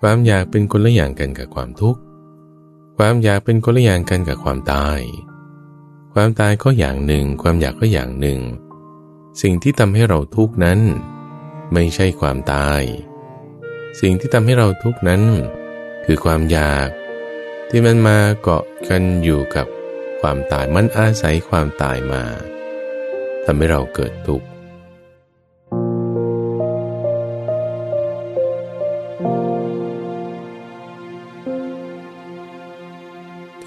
ความอยากเป็นคนละอย่างกันกับความทุกข์ ความอยากเป็นคนละอย่างกันกับความตาย ความตายก็อย่างหนึ่ง ความอยากก็อย่างหนึ่ง สิ่งที่ทำให้เราทุกข์นั้น ไม่ใช่ความตาย สิ่งที่ทำให้เราทุกข์นั้น คือความอยาก ที่มันมาเกาะกันอยู่กับความตายมันอาศัยความตายมาทำให้เราเกิดทุกข์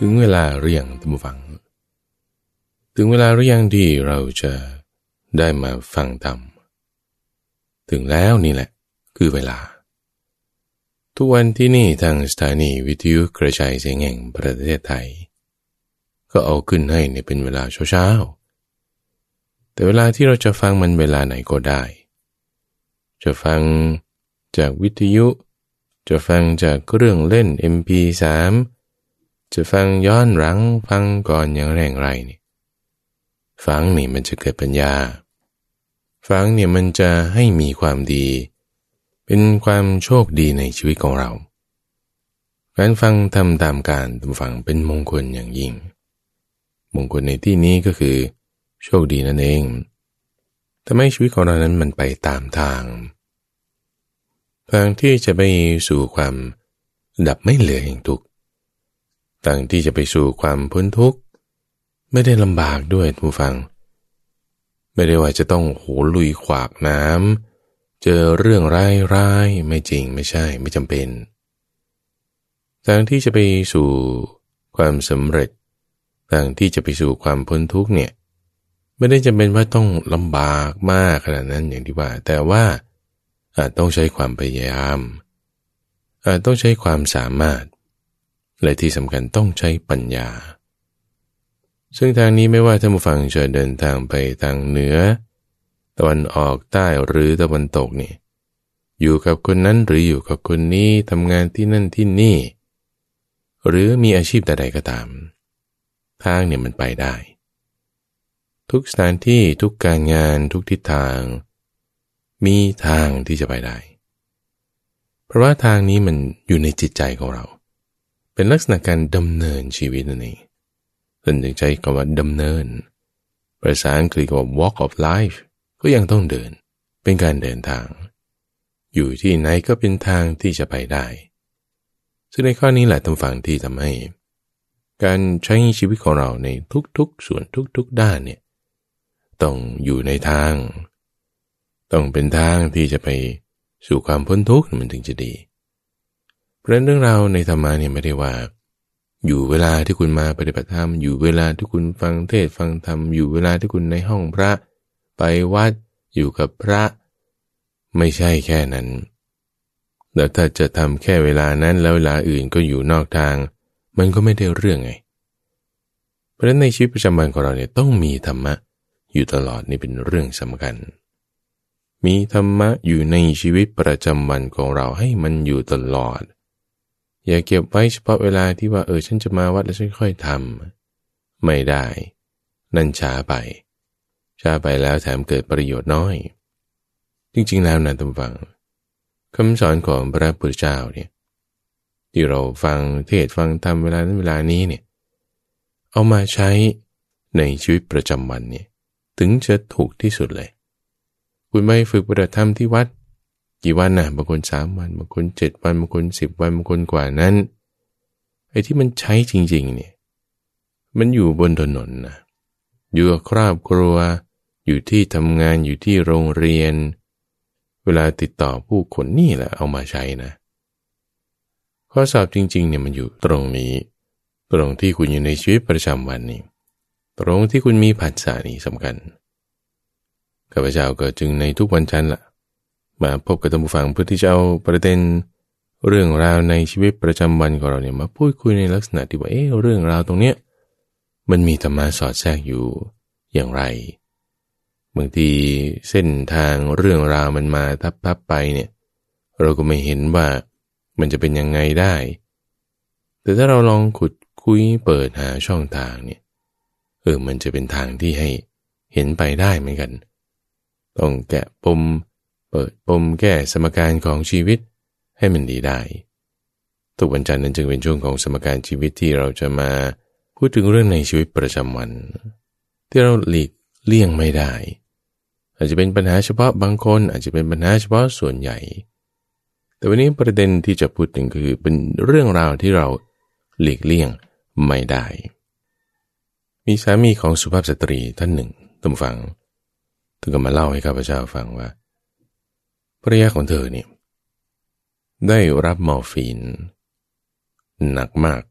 ถึงเวลาเรียงท่านผู้ฟัง ถึงเวลาเรียงที่เราจะได้มาฟังธรรม ถึงแล้วนี่แหละ คือเวลา ทุกวันที่นี่ทางสถานีวิทยุกระจายเสียงแห่งประเทศไทย ก็เอาขึ้นให้ในเป็นเวลาเช้าๆ แต่เวลาที่เราจะฟังมันเวลาไหนก็ได้ จะฟังจากวิทยุ จะฟังจากเครื่องเล่น MP3 จะฟังย้อนหลังฟังก่อนอย่างแรงไรนี่ฟังนี่มันจะเกิดปัญญา ฟังเนี่ยมันจะให้มีความดี เป็นความโชคดีในชีวิตของเรา การฟังทำตามการทำฟังเป็นมงคลอย่างยิ่ง มงคลในที่นี้ก็คือ โชคดีนั่นเองทำให้ชีวิตของเรานั้นมันไปตามทาง ทางที่จะไปสู่ความดับไม่เหลือแห่งทุกข์ ต่างที่จะไปสู่ความพ้นทุกข์ ไม่ได้ลำบากด้วยผู้ฟัง ไม่ได้ว่าจะต้องโหลุยขวากน้ำเจอเรื่องร้ายร้ายไม่จริงไม่ใช่ไม่จำเป็นทางที่จะไปสู่ความสำเร็จทางที่จะไปสู่ความพ้นทุกข์เนี่ยไม่ได้จำเป็นว่าต้องลำบากมากขนาดนั้นอย่างที่ว่า แต่ว่าอาจต้องใช้ความพยายามอาจต้องใช้ความสามารถ และที่สำคัญต้องใช้ปัญญา ซึ่งทางนี้ไม่ว่าท่านผู้ฟังจะเดินทางไปทางเหนือ ตะวันออกใต้หรือตะวันตกนี่อยู่กับคนนั้นหรืออยู่กับคนนี้ทำงานที่นั่นที่นี่ หรือมีอาชีพใดๆก็ตาม ทางเนี่ยมันไปได้ ทุกสถานที่ทุกการงานทุกทิศทาง มีทางที่จะไปได้ เพราะว่าทางนี้มันอยู่ในจิตใจของเรา เป็นลักษณะการดำเนินชีวิตนั่นเองท่านจึงใช้คำว่าดำเนิน ภาษาอังกฤษว่า walk of life ก็ยังต้องเดิน เป็นการเดินทาง อยู่ที่ไหนก็เป็นทางที่จะไปได้ ซึ่งในข้อนี้แหละทำฝังที่ทำให้ การใช้ชีวิตของเราในทุกๆ ส่วนทุกๆ ด้านเนี่ย ต้องอยู่ในทาง ต้องเป็นทางที่จะไปสู่ความพ้นทุกข์มันถึงจะดี เพราะเรื่องราวในธรรมะเนี่ยไม่ได้ว่า อยู่เวลาที่คุณมาปฏิบัติธรรม อยู่เวลาที่คุณฟังเทศฟังธรรม อยู่เวลาที่คุณในห้องพระ ไปวัดอยู่กับพระ ไม่ใช่แค่นั้นแล้วถ้าจะทำแค่เวลานั้นแล้วเวลาอื่นก็อยู่นอกทาง มันก็ไม่ได้เรื่องไง เพราะฉะนั้นในชีวิตประจำวันของเราเนี่ยต้องมีธรรมะอยู่ตลอดนี่เป็นเรื่องสำคัญ มีธรรมะอยู่ในชีวิตประจำวันของเราให้มันอยู่ตลอด อย่าเก็บไว้เฉพาะเวลาที่ว่าเออฉันจะมาวัดแล้วฉันค่อยทำไม่ได้ นั่นช้าไปช้าไปแล้วแถมเกิดประโยชน์น้อย จริงๆแล้วนะท่านฟังคำสอนของพระพุทธเจ้าเนี่ยที่เราฟังเทศฟังธรรมเวลานั้นเวลานี้เนี่ยเอามาใช้ในชีวิตประจำวันเนี่ยถึงจะถูกที่สุดเลย คุณไม่ฝึกปฏิบัติธรรมที่วัด กี่วันนะบางคนสามวันบางคนเจ็ดวันบางคนสิบวันบางคนกว่านั้นไอ้ที่มันใช้จริง ๆ เนี่ย มันอยู่บนถนนนะอยู่กับครอบครัว อยู่ที่ทำงานอยู่ที่โรงเรียน เวลาติดต่อผู้คนนี่แหละเอามาใช้นะ ข้อสอบจริง ๆ เนี่ยมันอยู่ตรงนี้ ตรงที่คุณอยู่ในชีวิตประจำวันนี้ตรงที่คุณมีผัสสะนี่สำคัญข้าพเจ้าก็จึงในทุกวันจันทร์ละ มาพบกับท่านผู้ฟังเพื่อที่จะเอาประเด็นเรื่องราวในชีวิตประจำวันของเราเนี่ยมาพูดคุยในลักษณะที่ว่าเออเรื่องราวตรงเนี้ยมันมีธรรมะสอดแทรกอยู่อย่างไรบางทีเส้นทางเรื่องราวมันมาทับทับไปเนี่ย เราก็ไม่เห็นว่ามันจะเป็นยังไงได้ แต่ถ้าเราลองขุดคุยเปิดหาช่องทางเนี่ยเออมันจะเป็นทางที่ให้เห็นไปได้เหมือนกัน ต้องแกะปม เปิดปมแก้สมการของชีวิตให้มันดีได้ทุกวันจันทร์นั้นจึงเป็นช่วงของสมการชีวิตที่เราจะมาพูดถึงเรื่องในชีวิตประจำวัน ที่เราหลีกเลี่ยงไม่ได้ อาจจะเป็นปัญหาเฉพาะบางคน อาจจะเป็นปัญหาเฉพาะส่วนใหญ่ แต่วันนี้ประเด็นที่จะพูดถึงคือเป็นเรื่องราวที่เราหลีกเลี่ยงไม่ได้ มีสามีของสุภาพสตรีท่านหนึ่งตั้งฟังถึงก็มาเล่าให้ข้าพเจ้าฟังว่า ภรรยาของเธอเนี่ยได้รับมอร์ฟีน หนักมาก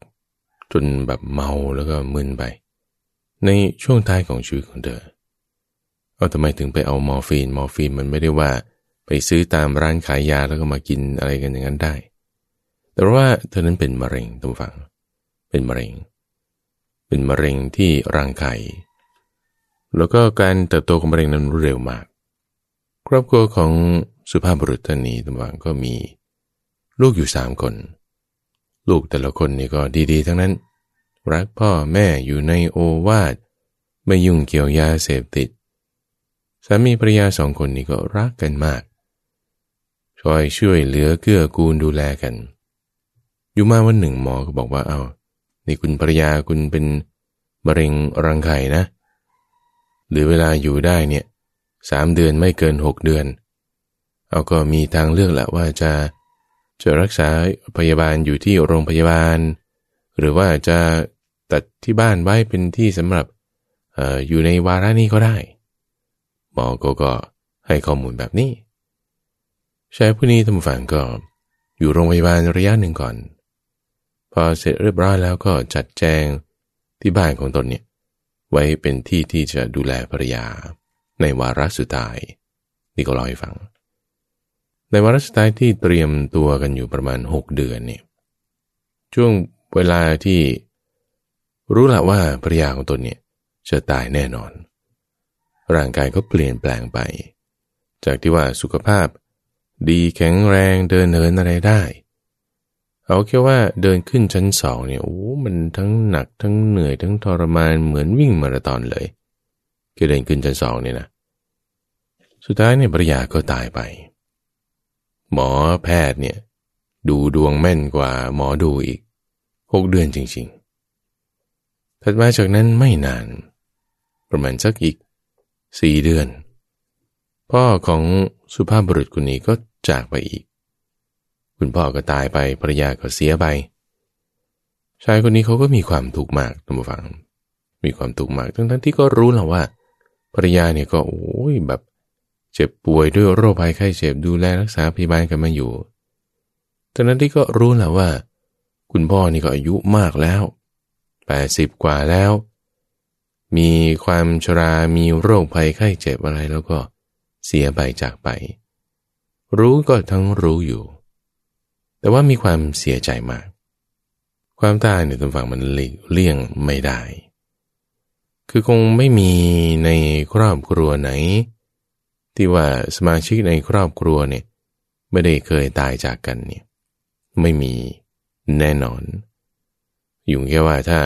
จนแบบเมาแล้วก็มึนไป ในช่วงท้ายของชีวิตของเธอเอาทำไมถึงไปเอามอร์ฟีน มอร์ฟีนมันไม่ได้ว่า ไปซื้อตามร้านขายยาแล้วก็มากินอะไรกันอย่างนั้นได้ แต่ว่าเธอนั้นเป็นมะเร็งทุกฝัง เป็นมะเร็ง เป็นมะเร็งที่ร่างกายแล้วก็การเติบโตของมะเร็งนั้นเร็วมาก ครอบครัวของ สุภาพบุรุษท่านนี้ทุกฝังก็มีลูกอยู่สามคน ลูกแต่ละคนนี่ก็ดีๆ ทั้งนั้น รักพ่อแม่อยู่ในโอวาทไม่ยุ่งเกี่ยวยาเสพติด สามีภรรยาสองคนนี้ก็รักกันมาก ช่วยช่วยเหลือเกื้อกูลดูแลกัน อยู่มาวันหนึ่งหมอก็บอกว่าเอา้านี่คุณภรรยาคุณเป็นมะเร็งรังไข่นะ หรือเวลาอยู่ได้เนี่ยสามเดือนไม่เกินหกเดือน เอาก็มีทางเลือกแหละว่าจะจะรักษาพยาบาลอยู่ที่โรงพยาบาล หรือว่าจะตัดที่บ้านไว้เป็นที่สำหรับออยู่ในวาระนี้ก็ได้หมอก็ก็ให้ข้อมูลแบบนี้ชายผู้นี้ทำฝันก็อยู่โรงพยาบาลระยะหนึ่งก่อน พอเสร็จเรียบร้อยแล้วก็จัดแจงที่บ้านของตนเนี่ยไว้เป็นที่ที่จะดูแลภรรยาในวาระสุดท้าย นี่ก็เล่าให้ฟัง ในวาระสุดท้ายที่เตรียมตัวกันอยู่ประมาณหกเดือนเนี่ยช่วงเวลาที่รู้ละว่าภรรยาของตนเนี่ยจะตายแน่นอน ร่างกายก็เปลี่ยนแปลงไป จากที่ว่าสุขภาพ ดีแข็งแรงเดินเหินอะไรได้ เอาแค่ว่าเดินขึ้นชั้นสองเนี่ยโอ้มันทั้งหนักทั้งเหนื่อยทั้งทรมานเหมือนวิ่งมาราธอนเลยแค่เดินขึ้นชั้นสองเนี่ยนะ สุดท้ายเนี่ยภรรยาก็ตายไป หมอแพทย์เนี่ย ดูดวงแม่นกว่าหมอดูอีกหกเดือนจริงๆ ถัดมาจากนั้นไม่นาน ประมาณสักอีกสี่เดือน พ่อของสุภาพบุรุษคนนี้ก็จากไปอีก คุณพ่อก็ตายไปภรรยาก็เสียไป ชายคนนี้เขาก็มีความทุกข์มากท่านผู้ฟัง มีความทุกข์มากทั้งที่ก็รู้แล้วว่าภรรยาเนี่ยก็โอ้ยแบบ เจ็บป่วยด้วยโรคภัยไข้เจ็บดูแลรักษาพยาบาลกันมาอยู่ตอนนั้นที่ก็รู้แหละว่า คุณพ่อนี่ก็อายุมากแล้วแปดสิบกว่าแล้ว มีความชรา มีโรคภัยไข้เจ็บอะไรแล้วก็เสียไปจากไป รู้ก็ทั้งรู้อยู่ แต่ว่ามีความเสียใจมาก ความตายในตัวฝั่งมันหลีกเลี่ยงไม่ได้ คือคงไม่มีในครอบครัวไหน ที่ว่าสมาชิกในครอบครัวเนี่ยไม่ได้เคยตายจากกันเนี่ยไม่มีแน่นอน อยู่แค่ว่าถ้า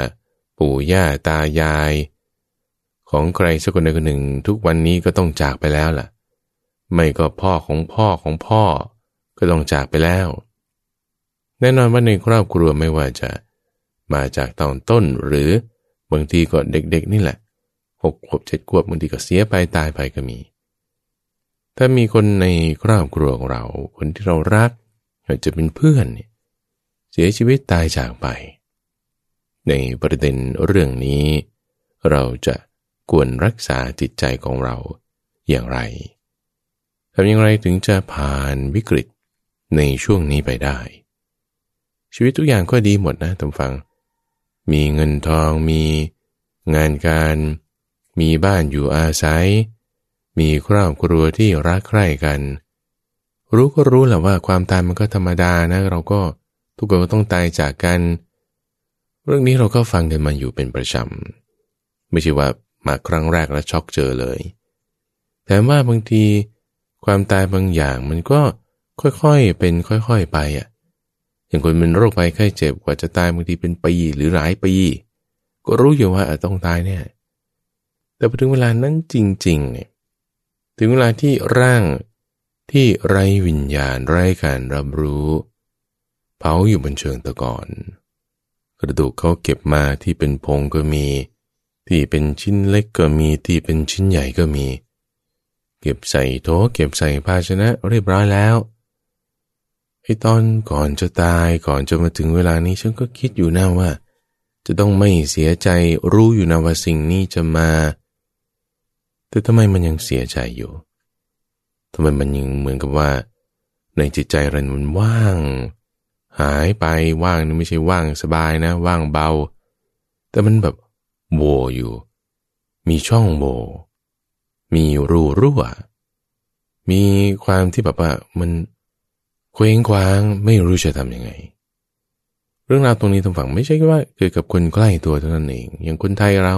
ปู่ย่าตายาย ของใครสักคนใดคนหนึ่งทุกวันนี้ก็ต้องจากไปแล้วล่ะ ไม่ก็พ่อของพ่อของพ่อก็ต้องจากไปแล้ว แน่นอนว่าในครอบครัวไม่ว่าจะมาจากตอนต้นหรือบางทีก็เด็กๆนี่แหละหกขวบเจ็ดขวบบางทีก็เสียไปตายไปก็มี ถ้ามีคนในครอบครัวของเรา คนที่เรารักอาจจะเป็นเพื่อนเสียชีวิตตายจากไป ในประเด็นเรื่องนี้ เราจะควรรักษาจิตใจของเราอย่างไรทำอย่างไรถึงจะผ่านวิกฤตในช่วงนี้ไปได้ ชีวิตทุกอย่างก็ดีหมดนะท่านฟัง มีเงินทองมีงานการ มีบ้านอยู่อาศัย มีครอบครัวที่รักใคร่กัน รู้ก็รู้แหละว่าความตายมันก็ธรรมดานะ เราก็ทุกคนก็ต้องตายจากกัน เรื่องนี้เราก็ฟังกันมาอยู่เป็นประจำไม่ใช่ว่ามาครั้งแรกแล้วช็อกเจอเลยแต่ว่าบางทีความตายบางอย่างมันก็ค่อยๆเป็นค่อยๆไปอะอย่างคนเป็นโรคภัยไข้เจ็บกว่าจะตายบางทีเป็นปีหรือหลายปี ก็รู้อยู่ว่าต้องตายเนี่ยแต่พอถึงเวลานั้นจริงๆเนี่ย ถึงเวลาที่ร่างที่ไรวิญญาณไรการรับรู้ภผาอยู่บนเชิงตะกอนกระดูกเขาเก็บมาที่เป็นพงก็มี ที่เป็นชิ้นเล็กก็มีที่เป็นชิ้นใหญ่ก็มี เก็บใส่โถเก็บใส่ภาชนะเรียบร้อยแล้วไอ้ตอนก่อนจะตายก่อนจะมาถึงเวลานี้ฉันก็คิดอยู่นะว่า จะต้องไม่เสียใจรู้อยู่นะว่าสิ่งนี้จะมา แต่ทำไมมันยังเสียใจอยู่ทำไมมันยังเหมือนกับว่า ในจิตใจเรามันว่าง หายไปว่างนี่ไม่ใช่ว่างสบายนะ ว่างเบา แต่มันแบบโวอยู่ มีช่องโวมีรูรั่ว มีความที่แบบว่ามันเคว้งคว้างไม่รู้จะทำยังไง เรื่องราวตรงนี้ทางฝั่งไม่ใช่ว่าเกิดกับคนใกล้ตัวเท่านั้นเอง อย่างคนไทยเรา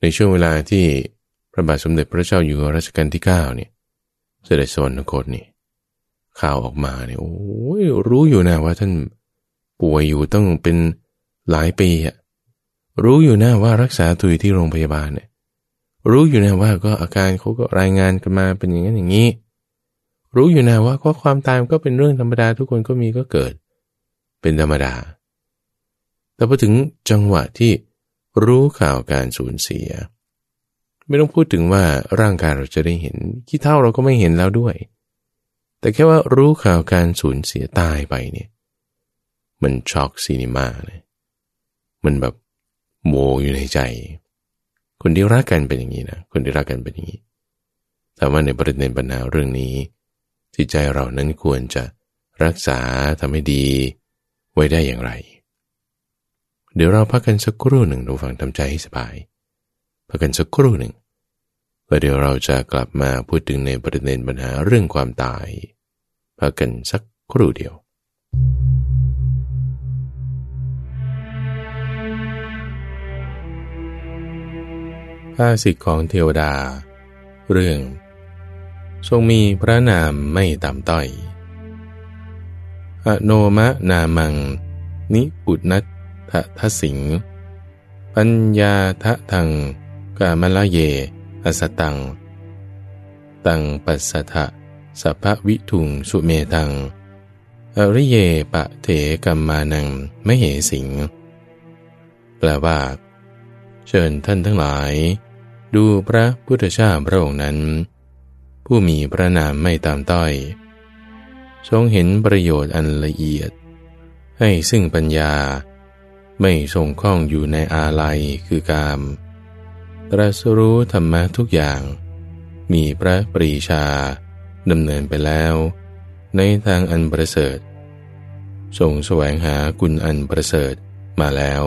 ในช่วงเวลาที่ ระบาทสมเด็จพระเจ้าอยู่หัวรัชกาลที่9เนี่ยเสด็จสวรรคตนี่ข่าวออกมาเนี่ยโอ้ยรู้อยู่นะว่าท่านป่วยอยู่ต้องเป็นหลายปีอะรู้อยู่นะว่ารักษาตัวอยู่ที่โรงพยาบาลเนี่ยรู้อยู่นะว่าก็อาการเขาก็รายงานกันมาเป็นอย่างนั้นอย่างนี้ รู้อยู่นะว่าก็ความตายก็เป็นเรื่องธรรมดาทุกคนก็มีก็เกิด เป็นธรรมดา แต่พอถึงจังหวะที่รู้ข่าวการสูญเสีย ไม่ต้องพูดถึงว่าร่างกายเราจะได้เห็นขี้เท่าเราก็ไม่เห็นแล้วด้วย แต่แค่ว่ารู้ข่าวการสูญเสียตายไปเนี่ย มันช็อกซีนิมาเลยมันแบบโมอยู่ในใจ คนที่รักกันเป็นอย่างนี้นะคนที่รักกันเป็นอย่างนี้ แต่ว่าในประเด็นปัญหาเรื่องนี้ที่ใจเรานั้นควรจะรักษาทำให้ดีไว้ได้อย่างไร เดี๋ยวเราพักกันสักครู่หนึ่งดูฟังทำใจให้สบายพักกันสักครู่หนึ่ง แล้วเดี๋ยวเราจะกลับมาพูดถึงในประเด็นปัญหาเรื่องความตายพักกันสักครู่เดียวภาสิทธิของเทวดา เรื่อง ทรงมีพระนามไม่ต่ำต้อย อโนมะนามัง นิปุนัตทะทสิง ปัญญาทะทังกามละเย อสตัง ตังปัสสะทะสัพวิทุงสุเมตัง อริเยปะเถกัมมานังไม่เหสิง แปลว่า เชิญท่านทั้งหลาย ดูพระพุทธเจ้าพระองค์นั้น ผู้มีพระนามไม่ตามต้อย ทรงเห็นประโยชน์อันละเอียด ให้ซึ่งปัญญาไม่ทรงข้องอยู่ในอาลัยคือกาม ตรัสรู้ธรรมะทุกอย่าง มีพระปรีชาดำเนินไปแล้ว ในทางอันประเสริฐทรงแสวงหากุณอันประเสริฐมาแล้ว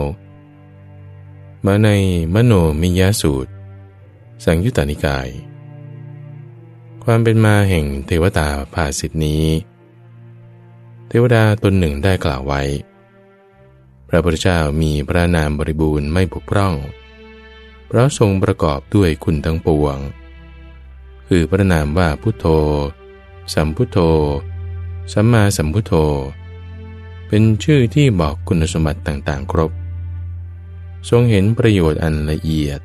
มาในมโนมิยสูตร สังยุตตนิกาย ความเป็นมาแห่งเทวตาภาสิทธินี้ เทวดาตนหนึ่งได้กล่าวไว้ พระพุทธเจ้ามีพระนามบริบูรณ์ไม่บกพร่อง เพราะทรงประกอบด้วยคุณทั้งปวง คือพระนามว่าพุทโธ สัมพุทโธ สัมมาสัมพุทโธ เป็นชื่อที่บอกคุณสมบัติต่างๆ ครบ ทรงเห็นประโยชน์อันละเอียด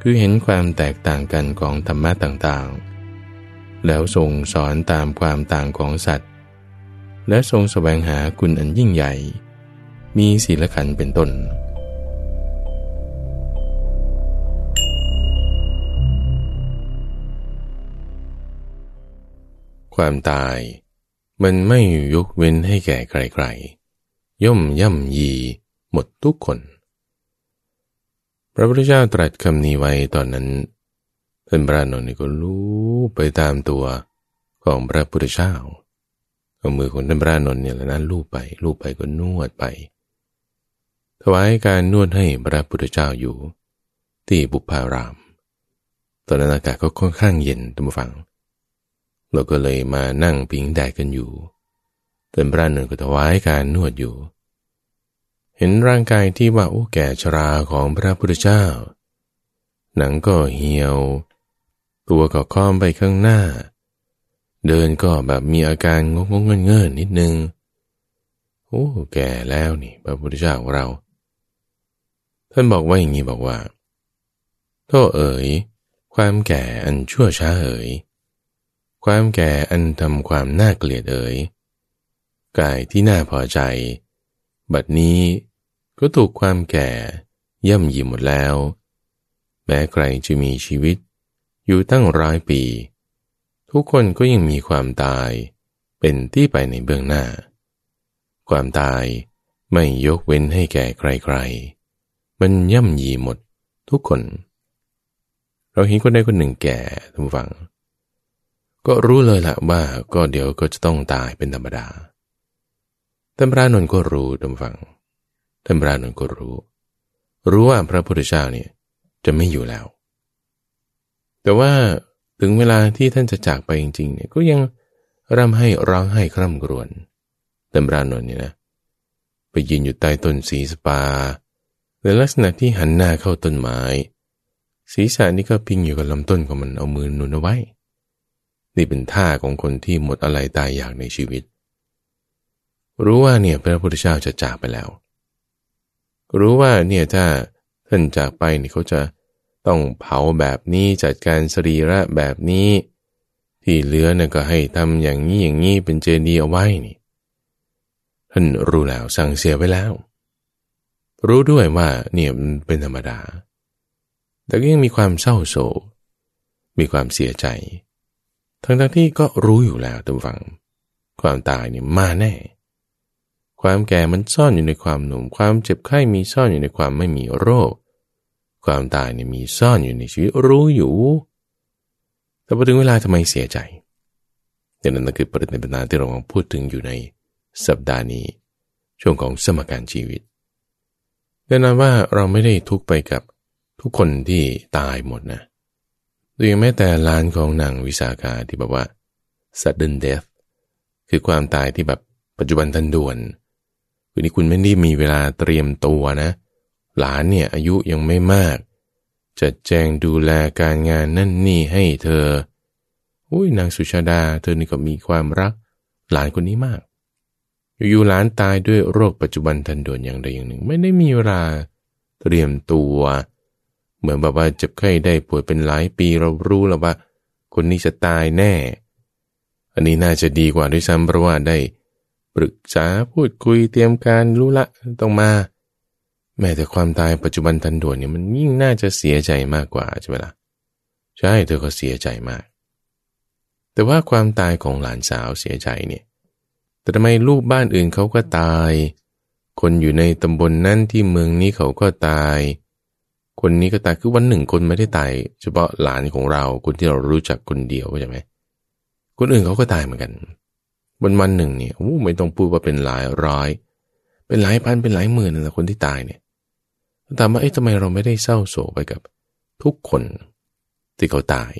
คือเห็นความแตกต่างกันของธรรมะต่างๆ แล้วทรงสอนตามความต่างของสัตว์ และทรงสแสวงหาคุณอันยิ่งใหญ่ มีศีลขันเป็นต้น ความตาย มันไม่ยกเว้นให้แก่ใครๆ ย่อมย่ำยีหมดทุกคน พระพุทธเจ้าตรัสคำนี้ไว้ตอนนั้นท่านพระนนท์ก็รู้ไปตามตัวของพระพุทธเจ้าเอามือของท่านพระนนท์เนี่ยแล้วนั้นลูบไปลูบไปก็นวดไป ถวายการนวดให้พระพุทธเจ้าอยู่ ที่บุพาราม ตอนนั้นอากาศก็ค่อนข้างเย็นตั้งฟังเเราก็เลยมานั่งพิงแดดกันอยู่เต็มพระหนึ่งก็ถวายการนวดอยู่ เห็นร่างกายที่ว่าโอ้แก่ชราของพระพุทธเจ้า หนังก็เหี่ยว ตัวก็ค้อมไปข้างหน้า เดินก็แบบมีอาการงงงเงินเงินนิดนึง โอ้แก่แล้วนี่พระพุทธเจ้าของเรา ท่านบอกว่าอย่างนี้บอกว่าโทษเอ๋ย ความแก่อันชั่วช้าเอ๋ย ความแก่อันทำความน่าเกลียดเอ๋ยกายที่น่าพอใจ บัดนี้ก็ถูกความแก่ย่ำยีหมดแล้ว แม้ใครจะมีชีวิต อยู่ตั้งร้อยปี ทุกคนก็ยังมีความตาย เป็นที่ไปในเบื้องหน้า ความตายไม่ยกเว้นให้แก่ใครๆ มันย่ำยีหมดทุกคน เราเห็นคนใดคนหนึ่งแก่ทุกฝัง ก็รู้เลยละว่าก็เดี๋ยวก็จะต้องตายเป็นธรรมดาท่านพระนนท์ก็รู้ทุกฝังท่านพระนนท์ก็รู้ รู้ว่าพระพุทธเจ้าเนี่ยจะไม่อยู่แล้ว แต่ว่าถึงเวลาที่ท่านจะจากไปจริงๆเนี่ยก็ยังร่ำให้ร้องให้คร่ำกรวนท่านพระนนท์เนี่ยนะ ไปยืนอยู่ใต้ต้นสีสปาในลักษณะที่หันหน้าเข้าต้นไม้ ศีรษะนี่ก็พิงอยู่กับลำต้นของมันเอามือหนุนเอาไว้ นี่เป็นท่าของคนที่หมดอะไรตายอยากในชีวิต รู้ว่าเนี่ยพระพุทธเจ้าจะจากไปแล้ว รู้ว่าเนี่ยถ้าท่านจากไปเนี่ยเขาจะต้องเผาแบบนี้จัดการสรีระแบบนี้ ที่เหลือเนี่ยก็ให้ทำอย่างนี้อย่างนี้เป็นเจดีย์เอาไว้นี่ท่านรู้แล้วสั่งเสียไว้แล้ว รู้ด้วยว่าเนี่ยมันเป็นธรรมดา แต่ก็ยังมีความเศร้าโศกมีความเสียใจ ทั้งทั้งที่ก็รู้อยู่แล้วทุกฝัง ความตายเนี่ยมาแน่ ความแก่มันซ่อนอยู่ในความหนุ่ม ความเจ็บไข้มีซ่อนอยู่ในความไม่มีโรค ความตายเนี่ยมีซ่อนอยู่ในชีวิตรู้อยู่ แต่พอถึงเวลาทำไมเสียใจอย่างนั้นคือประเด็นปัญหาที่เราพูดถึงอยู่ในสัปดาห์นี้ ช่วงของสมการชีวิตแน่นอนว่าเราไม่ได้ทุกไปกับทุกคนที่ตายหมดนะโดยแม้แต่ลานของนางวิสาขาที่แบบว่า sudden death คือความตายที่แบบปัจจุบันทันด่วนคือนี้คุณไม่ได้มีเวลาเตรียมตัวนะ หลานเนี่ยอายุยังไม่มาก จัดแจงดูแลการงานนั่นนี่ให้เธอ อุ้ยนางสุชาดา เธอนี่ก็มีความรัก หลานคนนี้มาก อยู่ๆหลานตายด้วยโรคปัจจุบันทันด่วนอย่างใดอย่างหนึ่ง ไม่ได้มีเวลาเตรียมตัวเเหมือนแบบว่าเจ็บไข้ได้ป่วยเป็นหลายปีเรารู้แล้วว่า คนนี้จะตายแน่ อันนี้น่าจะดีกว่าด้วยซ้ำเพราะว่าได้ปรึกษาพูดคุยเตรียมการรู้ละต้องมา แม้แต่ความตายปัจจุบันทันด่วนเนี่ยมันยิ่งน่าจะเสียใจมากกว่าใช่ไหมละ่ะใช่เธอก็เสียใจมาก แต่ว่าความตายของหลานสาวเสียใจเนี่ยแต่ทำไมลูกบ้านอื่นเขาก็ตาย คนอยู่ในตำบลนนั่นที่เมืองนี้เขาก็ตาย คนนี้ก็ตายคือวันหนึ่งคนไม่ได้ตายเฉพาะหลานของเราคนที่เรารู้จักคนเดียวใช่ไหมคนอื่นเขาก็ตายเหมือนกันวันวันหนึ่งเนี่ยโอ้ไม่ต้องพูดว่าเป็นหลายร้อย เป็นหลายพันเป็นหลายหมื่นนะคนที่ตายเนี่ยถามว่าเอ๊ะทำไมเราไม่ได้เศร้าโศกไปกับ ทุกคนที่เขาตาย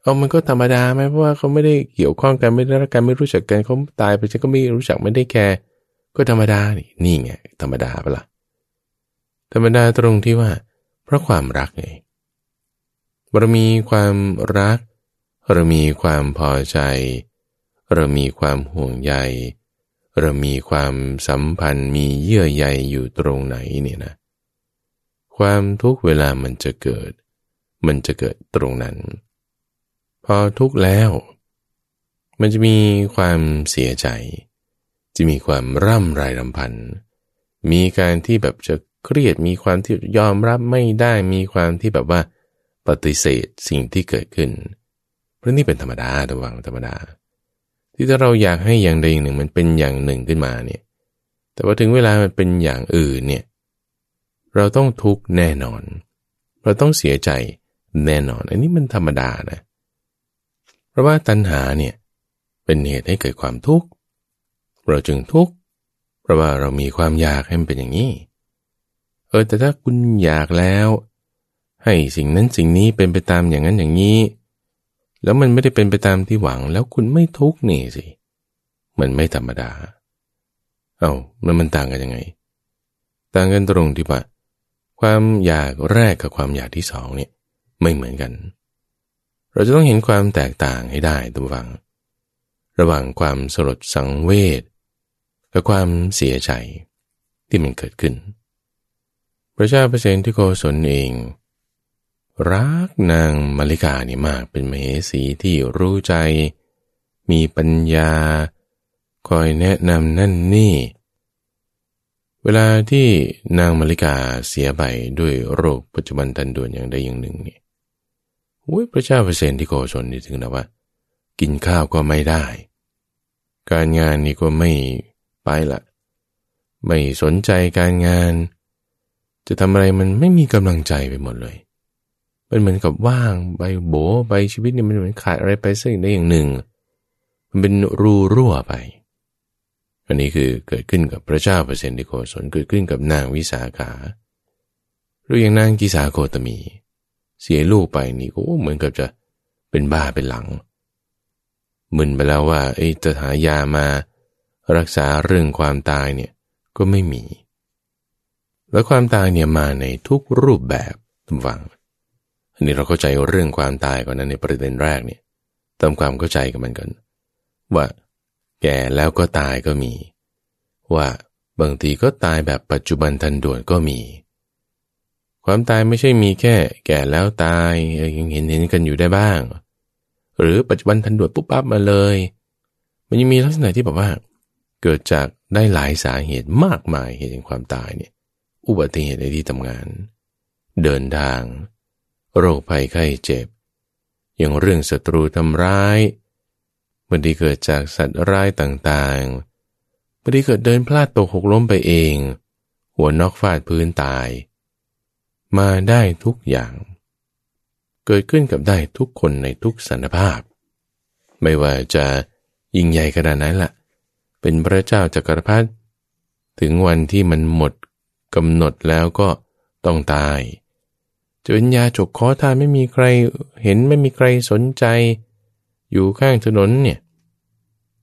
เอามันก็ธรรมดาไหมเพราะว่าเขาไม่ได้เกี่ยวข้องกันไม่ได้รักกันไม่รู้จักกันเขาตายไปฉันก็ไม่รู้จักไม่ได้แคร์ก็ธรรมดานี่นี่ไงธรรมดาเปล่าธรรมดาตรงที่ว่า เพราะความรักไงเรามีความรัก เรามีความพอใจ เรามีความห่วงใย เรามีความสัมพันธ์มีเยื่อใยอยู่ตรงไหนเนี่ยนะ ความทุกเวลามันจะเกิด มันจะเกิดตรงนั้น พอทุกแล้ว มันจะมีความเสียใจ จะมีความร่ำไรรำพัน มีการที่แบบจะ เครียดมีความที่ยอมรับไม่ได้มีความที่แบบว่า ปฏิเสธสิ่งที่เกิดขึ้น เพราะนี่เป็นธรรมดาระวังธรรมดา ที่ถ้าเราอยากให้อย่างใดอย่างหนึ่งมันเป็นอย่างหนึ่งขึ้นมาเนี่ยแต่ว่าถึงเวลามันเป็นอย่างอื่นเนี่ยเราต้องทุกข์แน่นอน เราต้องเสียใจแน่นอน อันนี้มันธรรมดานะเพราะว่าตัณหาเนี่ยเป็นเหตุให้เกิดความทุกข์เราจึงทุกข์เพราะว่าเรามีความอยากให้มันเป็นอย่างนี้ เออแต่ถ้าคุณอยากแล้ว ให้สิ่งนั้นสิ่งนี้เป็นไปตามอย่างนั้นอย่างนี้ แล้วมันไม่ได้เป็นไปตามที่หวัง แล้วคุณไม่ทุกข์นี่สิ มันไม่ธรรมดา เอา้ามันมันต่างกันยังไง ต่างกันตรงที่ว่าความอยากแรกกับความอยากที่สองเนี่ยไม่เหมือนกัน เราจะต้องเห็นความแตกต่างให้ได้ตัวฟัง ระหว่างความสลดสังเวชกับความเสียใจที่มันเกิดขึ้น พระเจ้าเปรตที่โกศลเอง รักนางมาริกานี่มากเป็นมเหสีที่รู้ใจ มีปัญญา คอยแนะนำนั่นนี่ เวลาที่นางมาริกาเสียไปด้วยโรคปัจจุบันทันด่วนอย่างใดอย่างหนึ่งเนี่ยอุ้ยพระเจ้าเปรตที่โกศลนี่ถึงนะว่า กินข้าวก็ไม่ได้ การงานนี่ก็ไม่ไปละไม่สนใจการงาน จะทำอะไรมันไม่มีกำลังใจไปหมดเลย มันเหมือนกับว่างใบโบใบชีวิตนี่มันเหมือนขาดอะไรไปสักอย่างใดอย่างหนึ่ง มันเป็นรูรั่วไป อันนี้คือเกิดขึ้นกับพระเจ้าเปรตที่โกศลเกิดขึ้นกับนางวิสาขา หรืออย่างนางกิสาโคตมี เสียลูกไปนี่ก็เหมือนกับจะเป็นบ้าเป็นหลังมึนไปแล้วว่าไอ้จะหายามารักษาเรื่องความตายเนี่ยก็ไม่มี แล้วความตายเนี่ยมาในทุกรูปแบบทุกฝัง อันนี้เราเข้าใจเรื่องความตายก่อนนั้นในประเด็นแรกเนี่ยทำความเข้าใจกับมันกันว่า แก่แล้วก็ตายก็มี ว่าบางทีก็ตายแบบปัจจุบันทันด่วนก็มี ความตายไม่ใช่มีแค่ แก่แล้วตายยังเห็นเห็นกันอยู่ได้บ้าง หรือปัจจุบันทันด่วนปุ๊บปั๊บมาเลย มันยังมีลักษณะที่แบบว่า เกิดจากได้หลายสาเหตุมากมายเหตุแห่งความตายเนี่ย อุบัติเหตุในที่ทำงาน เดินทาง โรคภัยไข้เจ็บ อย่างเรื่องศัตรูทำร้ายบางทีเกิดจากสัตว์ร้ายต่างๆบางทีเกิดเดินพลาดตกหกล้มไปเอง หัวนอกฟาดพื้นตาย มาได้ทุกอย่าง เกิดขึ้นกับได้ทุกคนในทุกสรรภาพ ไม่ว่าจะยิ่งใหญ่ขนาดนั้นละ่ะ เป็นพระเจ้าจักรพรรดิถึงวันที่มันหมด กำหนดแล้วก็ต้องตายจะเป็นยาจกขอทานไม่มีใครเห็นไม่มีใครสนใจ อยู่ข้างถนนเนี่ย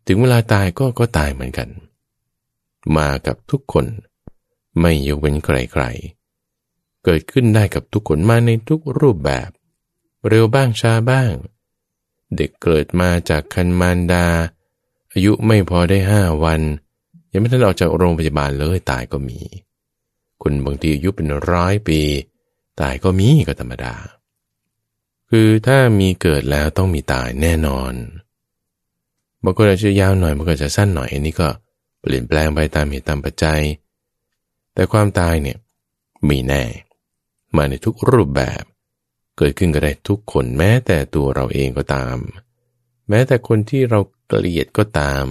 ถึงเวลาตายก็ก็ตายเหมือนกัน มากับทุกคนไม่ยกเว้นใครๆ เกิดขึ้นได้กับทุกคนมาในทุกรูปแบบ เร็วบ้างช้าบ้าง เด็กเกิดมาจากคันมารดา อายุไม่พอได้ห้าวัน ยังไม่ทันออกจากโรงพยาบาลเลยตายก็มี คนบางทีอายุเป็นร้อยปี ตายก็มีก็ธรรมดา คือถ้ามีเกิดแล้วต้องมีตายแน่นอนบางคนอาจจะยาวหน่อยบางคนจะสั้นหน่อยอันนี้ก็เปลี่ยนแปลงไปตามเหตุตามปัจจัย แต่ความตายเนี่ยมีแน่ มาในทุกรูปแบบ เกิดขึ้นก็ได้ทุกคนแม้แต่ตัวเราเองก็ตาม แม้แต่คนที่เราเกลียดก็ตาม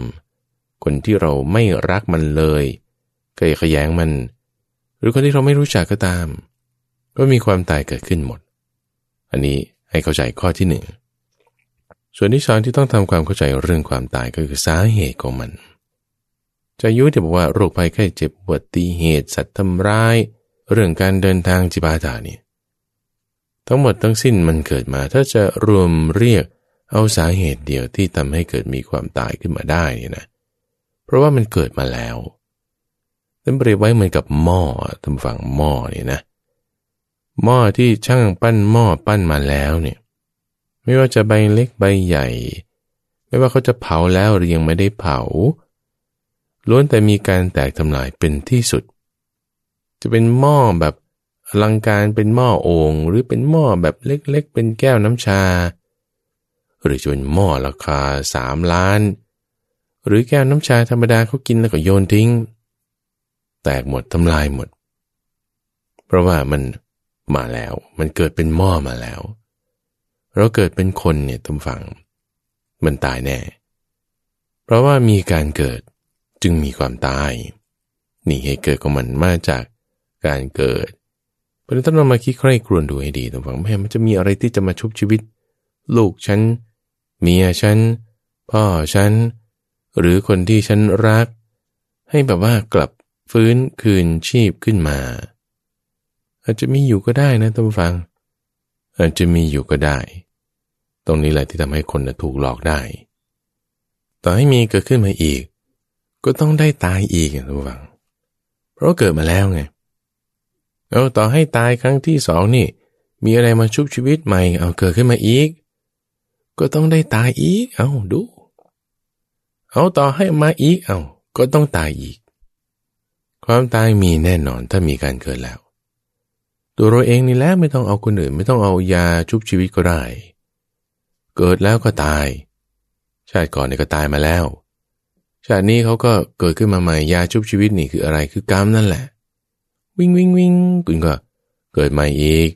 คนที่เราไม่รักมันเลยเคยขยงมัน รือคนที่เราไม่รู้จักก็ตาม ก็มีความตายเกิดขึ้นหมด อันนี้ให้เข้าใจข้อที่หนึ่งส่วนที่สองที่ต้องทำความเข้าใจเรื่องความตายก็คือสาเหตุของมัน จะยุติบอกว่าโรคภัยไข้เจ็บปวดตีเหตุ สัตว์ทำร้าย เรื่องการเดินทางจิบาถานี่ทั้งหมดทั้งสิ้นมันเกิดมา ถ้าจะรวมเรียกเอาสาเหตุเดียวที่ทำให้เกิดมีความตายขึ้นมาได้นี่นะ เพราะว่ามันเกิดมาแล้ว นั่นเปรียบไว้เหมือนกับหม้อทำฝั่งหม้อนี่นะ หม้อที่ช่างปั้นหม้อปั้นมาแล้วเนี่ย ไม่ว่าจะใบเล็กใบใหญ่ ไม่ว่าเขาจะเผาแล้วหรือยังไม่ได้เผา ล้วนแต่มีการแตกทำลายเป็นที่สุด จะเป็นหม้อแบบอลังการเป็นหม้อโอ่งหรือเป็นหม้อแบบเล็กๆ เป็นแก้วน้ำชา หรือจนหม้อราคาสามล้าน หรือแก้วน้ำชาธรรมดาเขากินแล้วก็โยนทิ้ง แตกหมดทำลายหมด เพราะว่ามันมาแล้ว มันเกิดเป็นหม้อมาแล้ว เราเกิดเป็นคนเนี่ยตำฝัง มันตายแน่ เพราะว่ามีการเกิดจึงมีความตาย นี่เหตุเกิดของมันมาจากการเกิดเพราะนั้นต้องมาคิดใคร่ครวญดูให้ดีตำฝังแม่มันจะมีอะไรที่จะมาชุบชีวิต ลูกฉันเมียฉันพ่อฉันหรือคนที่ฉันรัก ให้แบบว่ากลับ ฟื้นคืนชีพขึ้นมา อาจจะมีอยู่ก็ได้นะท่านฟัง อาจจะมีอยู่ก็ได้ ตรงนี้แหละที่ทำให้คนถูกหลอกได้ ต่อให้มีเกิดขึ้นมาอีก ก็ต้องได้ตายอีกท่านฟัง เพราะเกิดมาแล้วไงเอาต่อให้ตายครั้งที่สองนี่ มีอะไรมาชุบชีวิตใหม่ เอาเกิดขึ้นมาอีก ก็ต้องได้ตายอีก เอาดู เอาต่อให้มาอีก เอาก็ต้องตายอีก ความตายมีแน่นอนถ้ามีการเกิดแล้ว ตัวเราเองนี่แหละไม่ต้องเอาคนอื่น ไม่ต้องเอายาชุบชีวิตก็ได้ เกิดแล้วก็ตาย ชาติก่อนเนี่ยก็ตายมาแล้ว ชาตินี้เขาก็เกิดขึ้นมาใหม่ยาชุบชีวิตนี่คืออะไรคือกรรมนั่นแหละ วิ่งวิ่งวิ่งคุณก็เกิดใหม่อีก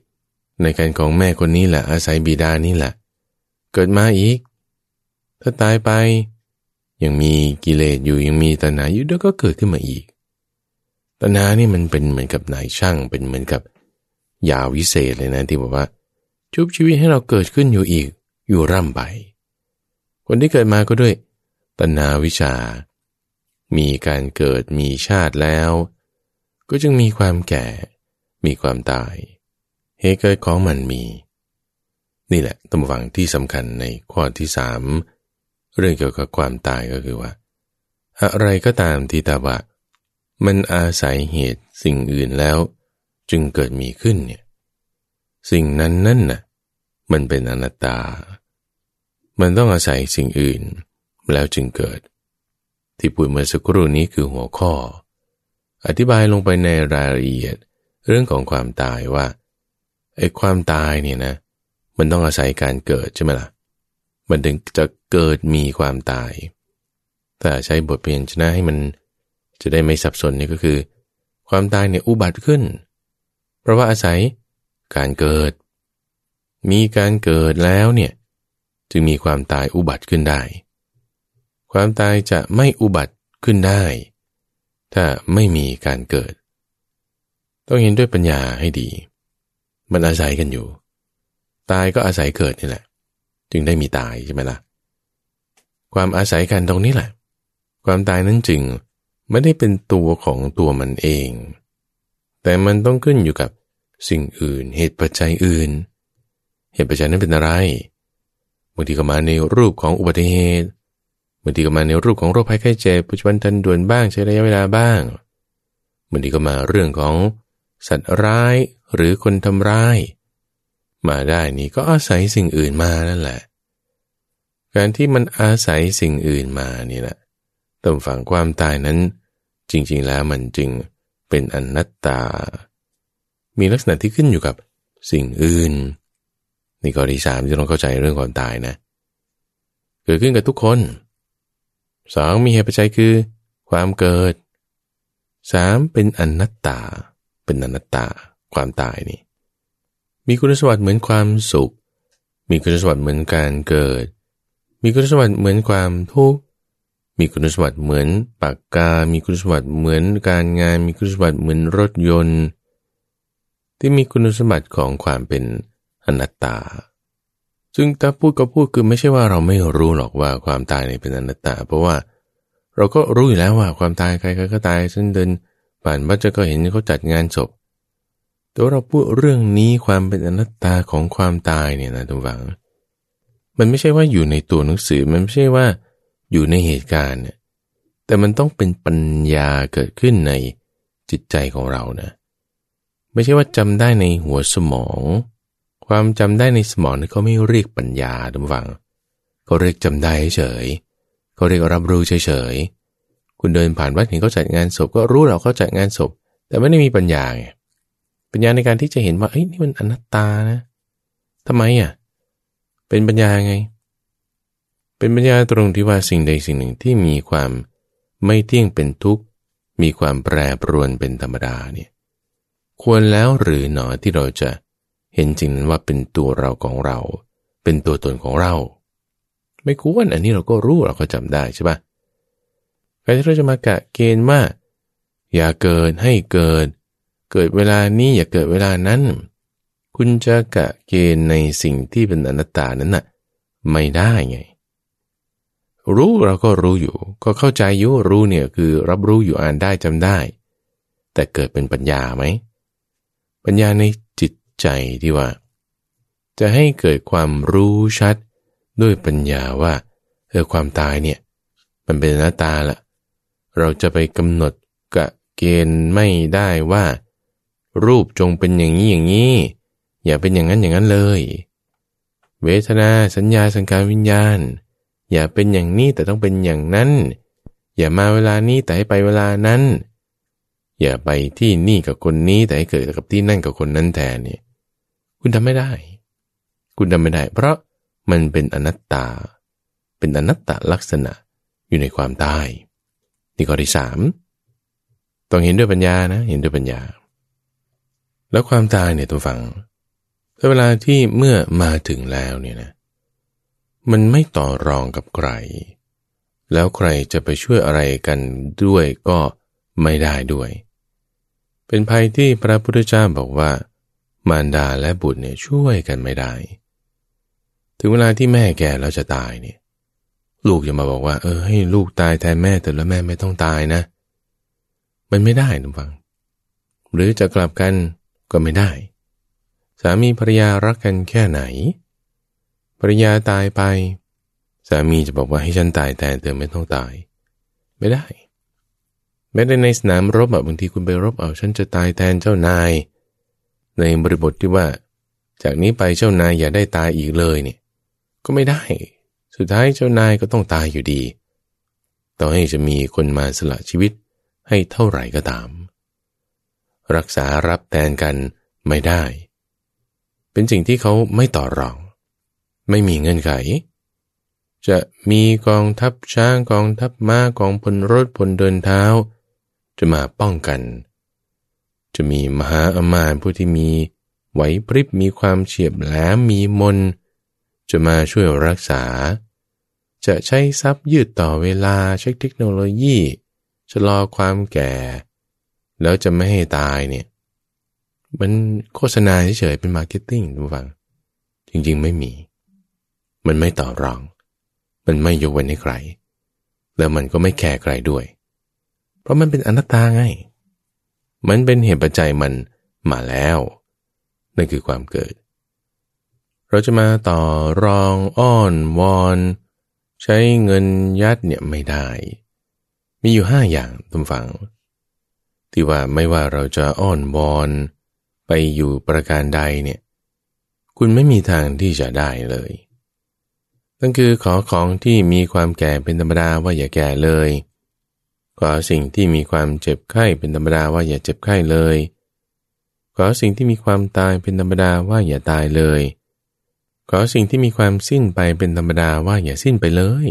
ในการของแม่คนนี้แหละอาศัยบิดานี่แหละ เกิดมาอีก ถ้าตายไป ยังมีกิเลสอยู่ยังมีตัณหาอยู่แล้วก็เกิดขึ้นมาอีก ตัณหานี่มันเป็นเหมือนกับนายช่าง เป็นเหมือนกับยาวิเศษเลยนะที่บอกว่า ชุบชีวิตให้เราเกิดขึ้นอยู่อีก อยู่ร่ำไป คนที่เกิดมาก็ด้วย ตัณหาวิชา มีการเกิดมีชาติแล้ว ก็จึงมีความแก่ มีความตาย เหตุเกิดของมันมี นี่แหละตำฝังที่สำคัญในข้อที่สามเรื่องเกี่ยวกับความตายก็คือว่า อะไรก็ตามที่ตาว่า มันอาศัยเหตุสิ่งอื่นแล้ว จึงเกิดมีขึ้นเนี่ยสิ่งนั้นนั่นน่ะมันเป็นอนัตตา มันต้องอาศัยสิ่งอื่น แล้วจึงเกิด ที่พูดเมื่อสักครู่นี้คือหัวข้อ อธิบายลงไปในรายละเอียดเรื่องของความตายว่าไอ้ความตายเนี่ยนะ มันต้องอาศัยการเกิดใช่ไหมล่ะ มันถึงจะเกิดมีความตาย แต่ใช้บทเปลี่ยนชนะให้มัน จะได้ไม่สับสนนี่ก็คือ ความตายเนี่ยอุบัติขึ้น เพราะว่าอาศัยการเกิด มีการเกิดแล้วเนี่ยจึงมีความตายอุบัติขึ้นได้ ความตายจะไม่อุบัติขึ้นได้ ถ้าไม่มีการเกิด ต้องเห็นด้วยปัญญาให้ดี มันอาศัยกันอยู่ ตายก็อาศัยเกิดนี่แหละ จึงได้มีตายใช่ไหมละ่ะ ความอาศัยกันตรงนี้แหละ ความตายนั้นจึง ไม่ได้เป็นตัวของตัวมันเอง แต่มันต้องขึ้นอยู่กับสิ่งอื่น เหตุปัจจัยอื่น เหตุปัจจัยนั้นเป็นอะไรบางทีก็มาในรูปของอุบัติเหตุบางทีก็มาในรูปของโรคภัยไข้เจ็บปัจจุบันทันด่วนบ้างใช้ระยะเวลาบ้างบางทีก็มาเรื่องของสัตว์ร้ายหรือคนทำร้าย มาได้นี่ก็อาศัยสิ่งอื่นมานั่นแหละ การที่มันอาศัยสิ่งอื่นมานี่แหละ ต้งฝังความตายนั้น จริง ๆ แล้วมันจึงเป็นอนัตตา มีลักษณะที่ขึ้นอยู่กับสิ่งอื่น นี่ข้อที่สามที่ต้องเข้าใจเรื่องความตายนะ เกิดขึ้นกับทุกคนสองมีเหตุปัจจัยคือ ความเกิดสามเป็นอนัตตา เป็นอนัตตา ความตายนี่มีคุณสมบัติเหมือนความสุข มีคุณสมบัติเหมือนการเกิด มีคุณสมบัติเหมือนความทุกข์ มีคุณสมบัติเหมือนปากกา มีคุณสมบัติเหมือนการงาน มีคุณสมบัติเหมือนรถยนต์ ที่มีคุณสมบัติของความเป็นอนัตตา ซึ่งถ้าพูดก็พูดคือไม่ใช่ว่าเราไม่รู้หรอกว่าความตายในเป็นอนัตตา เพราะว่าเราก็รู้อยู่แล้วว่าความตายใครๆก็ตายฉันเดินผ่านบ้านจะก็เห็นเขาจัดงานศพแต่เราพูดเรื่องนี้ความเป็นอนัตตาของความตายเนี่ยนะทุกฝัง มันไม่ใช่ว่าอยู่ในตัวหนังสือมันไม่ใช่ว่า อยู่ในเหตุการณ์เนี่ยแต่มันต้องเป็นปัญญาเกิดขึ้นในจิตใจของเรานะไม่ใช่ว่าจำได้ในหัวสมอง ความจำได้ในสมองนี่เขาไม่เรียกปัญญาดุฟังเขาเรียกจำได้เฉยเขาเรียกรับรู้เฉยๆคุณเดินผ่านวัดเห็นเขาจัดงานศพก็รู้เราเขาจัดงานศพ แต่ไม่ได้มีปัญญาไงปัญญาในการที่จะเห็นว่าเอ้ยนี่มันอนัตตานะทำไมอะเป็นปัญญาไง เป็นปัญญาตรงที่ว่าสิ่งใดสิ่งหนึ่งที่มีความไม่เที่ยงเป็นทุกข์ มีความแปรปรวนเป็นธรรมดาเนี่ยควรแล้วหรือหนอที่เราจะเห็นจริงนั้นว่าเป็นตัวเราของเรา เป็นตัวตนของเรา ไม่ควรอันนี้เราก็รู้เราก็จำได้ใช่ปะการที่เราจะมากะเกณฑ์ว่าอย่าเกิดให้เกิด เกิดเวลานี้อย่าเกิดเวลานั้น คุณจะกะเกณฑ์ในสิ่งที่เป็นอนัตตานั้นน่ะไม่ได้ไง รู้เราก็รู้อยู่ ก็เข้าใจอยู่รู้เนี่ยคือรับรู้อยู่อ่านได้จำได้ แต่เกิดเป็นปัญญาไหม ปัญญาในจิตใจที่ว่า จะให้เกิดความรู้ชัดด้วยปัญญาว่าเออความตายเนี่ยมันเป็นหน้าตาละเราจะไปกำหนดกะเกณฑ์ไม่ได้ว่า รูปจงเป็นอย่างนี้อย่างนี้ อย่าเป็นอย่างนั้นอย่างนั้นเลย เวทนาสัญญาสังการวิญญาณ อย่าเป็นอย่างนี้แต่ต้องเป็นอย่างนั้น อย่ามาเวลานี้แต่ให้ไปเวลานั้น อย่าไปที่นี่กับคนนี้แต่ให้เกิดกับที่นั่นกับคนนั้นแทนเนี่ยคุณทำไม่ได้ คุณทำไม่ได้ เพราะมันเป็นอนัตตา เป็นอนัตตลักษณะอยู่ในความตายนี่ข้อที่สามต้องเห็นด้วยปัญญานะ เห็นด้วยปัญญา แล้วความตายเนี่ยตัวฟังเวลาที่เมื่อมาถึงแล้วเนี่ยนะ มันไม่ต่อรองกับใคร แล้วใครจะไปช่วยอะไรกันด้วยก็ไม่ได้ด้วย เป็นภัยที่พระพุทธเจ้าบอกว่า มารดาและบุตรเนี่ยช่วยกันไม่ได้ ถึงเวลาที่แม่แก่แล้วจะตายเนี่ย ลูกจะมาบอกว่า เออให้ลูกตายแทนแม่แต่แล้วแม่ไม่ต้องตายนะ มันไม่ได้ทุกฟัง หรือจะกลับกันก็ไม่ได้ สามีภรรยารักกันแค่ไหน ภรรยาตายไป สามีจะบอกว่าให้ฉันตายแทนเธอไม่ต้องตาย ไม่ได้แม้แต่ในสนามรบอะบางทีคุณไปรบเอาฉันจะตายแทนเจ้านาย ในบริบทที่ว่า จากนี้ไปเจ้านายอย่าได้ตายอีกเลยเนี่ยก็ไม่ได้ สุดท้ายเจ้านายก็ต้องตายอยู่ดี ต่อให้จะมีคนมาสละชีวิตให้เท่าไหร่ก็ตาม รักษารับแทนกันไม่ได้ เป็นสิ่งที่เขาไม่ต่อรอง ไม่มีเงื่อนไข จะมีกองทัพช้างกองทัพม้ากองพลรถพลเดินเท้า จะมาป้องกัน จะมีมหาอมาตย์ผู้ที่มีไหวพริบมีความเฉียบแหลมมีมนต์ จะมาช่วยรักษา จะใช้ทรัพย์ยืดต่อเวลาใช้เทคโนโลยีชะลอความแก่ แล้วจะไม่ให้ตายเนี่ยมันโฆษณาเฉยๆเป็น marketing ดูฟัง จริงๆไม่มี มันไม่ต่อรอง มันไม่ยกเว้นให้ใคร แล้วมันก็ไม่แคร์ใครด้วย เพราะมันเป็นอนัตตาไง มันเป็นเหตุปัจจัยมันมาแล้ว นั่นคือความเกิด เราจะมาต่อรองอ้อนวอน ใช้เงินยัดเนี่ยไม่ได้ มีอยู่ห้าอย่างทุกฝัง ที่ว่าไม่ว่าเราจะอ้อนวอนไปอยู่ประการใดเนี่ย คุณไม่มีทางที่จะได้เลย นั่นคือขอของที่มีความแก่เป็นธรรมดาว่าอย่าแก่เลย ขอสิ่งที่มีความเจ็บไข้เป็นธรรมดาว่าอย่าเจ็บไข้เลย ขอสิ่งที่มีความตายเป็นธรรมดาว่าอย่าตายเลย ขอสิ่งที่มีความสิ้นไปเป็นธรรมดาว่าอย่าสิ้นไปเลย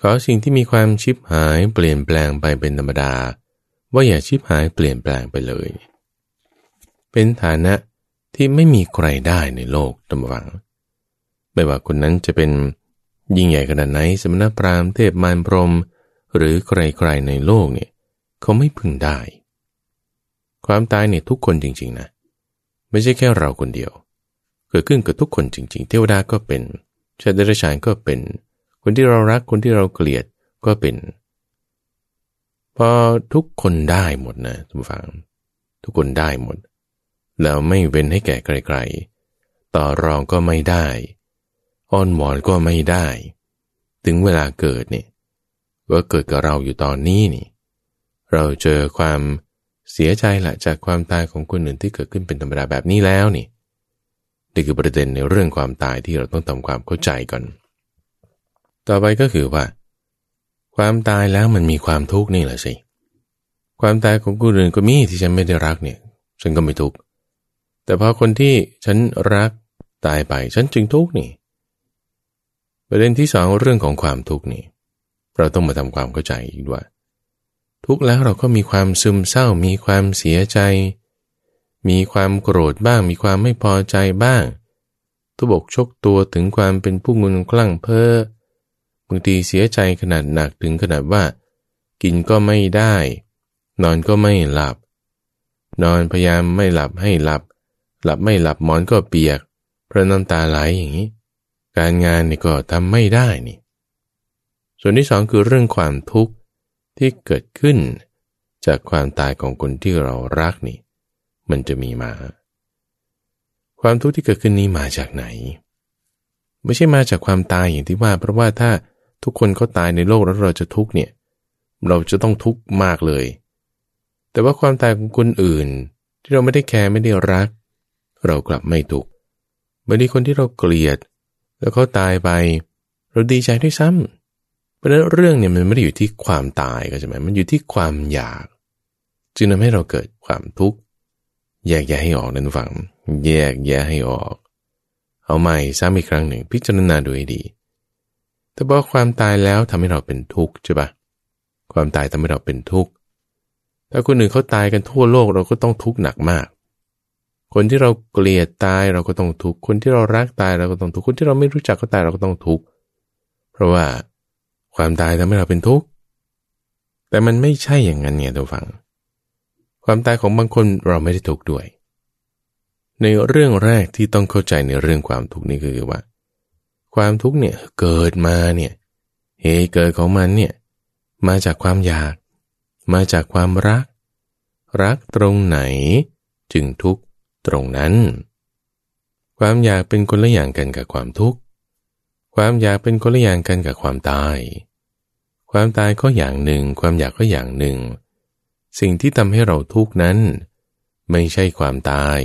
ขอสิ่งที่มีความชิบหายเปลี่ยนแปลงไปเป็นธรรมดา ว่าอย่าชิบหายเปลี่ยนแปลงไปเลย เป็นฐานะที่ไม่มีใครได้ในโลกตำวัง ไม่ว่าคนนั้นจะเป็นยิ่งใหญ่ขนาดไหนสมณพราหมณ์เทพมารพรม หรือใครๆในโลกเนี่ยเขาไม่พึงได้ ความตายเนี่ยทุกคนจริง ๆ นะ ไม่ใช่แค่เราคนเดียว เกิดขึ้นกับทุกคนจริง ๆ เทวดาก็เป็นชาติเดรัจฉานก็เป็น คนที่เรารักคนที่เราเกลียดก็เป็น พอทุกคนได้หมดนะทุกฝัง ทุกคนได้หมด แล้วไม่เว้นให้แก่ใครๆต่อรองก็ไม่ได้ อ้อนวอนก็ไม่ได้ ถึงเวลาเกิดเนี่ยว่าเกิดกับเราอยู่ตอนนี้นี่ เราเจอความเสียใจละจากความตายของคนอื่นที่เกิดขึ้นเป็นธรรมดาแบบนี้แล้วนี่นี่คือประเด็นในเรื่องความตายที่เราต้องทำความเข้าใจก่อน ต่อไปก็คือว่า ความตายแล้วมันมีความทุกข์นี่แหละสิความตายของคนอื่นก็มีที่ฉันไม่ได้รักเนี่ย ฉันก็ไม่ทุกข์แต่พอคนที่ฉันรักตายไปฉันจึงทุกข์นี่ ประเด็นที่สองเรื่องของความทุกข์นี่เราต้องมาทำความเข้าใจอีกด้ว่าทุกข์แล้วเราก็มีความซึมเศร้า มีความเสียใจ มีความโกรธบ้าง มีความไม่พอใจบ้าง ทุบกชกตัวถึงความเป็นผู้งุนคลั่งเพ้อบางทีเสียใจขนาดหนักถึงขนาดว่า กินก็ไม่ได้ นอนก็ไม่หลับ นอนพยายามไม่หลับให้หลับ หลับไม่หลับหมอนก็เปียกเพราะน้ำตาไหลอย่างนี้ การงานนี่ก็ทำไม่ได้นี่ ส่วนที่สองคือเรื่องความทุกข์ที่เกิดขึ้น จากความตายของคนที่เรารักนี่ มันจะมีมา ความทุกข์ที่เกิดขึ้นนี้มาจากไหน ไม่ใช่มาจากความตายอย่างที่ว่า เพราะว่าถ้าทุกคนเขาตายในโลกแล้วเราจะทุกข์เนี่ย เราจะต้องทุกข์มากเลย แต่ว่าความตายของคนอื่น ที่เราไม่ได้แคร์ไม่ได้รัก เรากลับไม่ทุกข์บางทีคนที่เราเกลียด แล้วเขาตายไป เราดีใจด้วยซ้ำเพราะนั้นเรื่องเนี่ยมันไม่ได้อยู่ที่ความตายก็ใช่ไหมมันอยู่ที่ความอยาก จึงทำให้เราเกิดความทุกข์แยกแยะให้ออกนั่นฝัง แยกแยะให้ออก เอาใหม่ซ้ำอีกครั้งหนึ่ง พิจารณาดูให้ดี แต่พอความตายแล้วทำให้เราเป็นทุกข์ใช่ปะความตายทำให้เราเป็นทุกข์ถ้าคนอื่นเขาตายกันทั่วโลกเราก็ต้องทุกข์หนักมาก คนที่เราเกลียดตายเราก็ต้องทุกข์ คนที่เรารักตายเราก็ต้องทุกข์ คนที่เราไม่รู้จักเขาตายเราก็ต้องทุกข์ เพราะว่าความตายทำให้เราเป็นทุกข์ แต่มันไม่ใช่อย่างนั้นเนี่ยทุกฝัง ความตายของบางคนเราไม่ได้ทุกข์ด้วย ในเรื่องแรกที่ต้องเข้าใจในเรื่องความทุกข์นี่คือว่า ความทุกข์เนี่ยเกิดมาเนี่ยเหตุเกิดของมันเนี่ยมาจากความอยาก มาจากความรัก รักตรงไหนจึงทุกข์ ตรงนั้น ความอยากเป็นคนละอย่างกันกับความทุกข์ ความอยากเป็นคนละอย่างกันกับความตาย ความตายก็อย่างหนึ่ง ความอยากก็อย่างหนึ่ง สิ่งที่ทำให้เราทุกข์นั้น ไม่ใช่ความตาย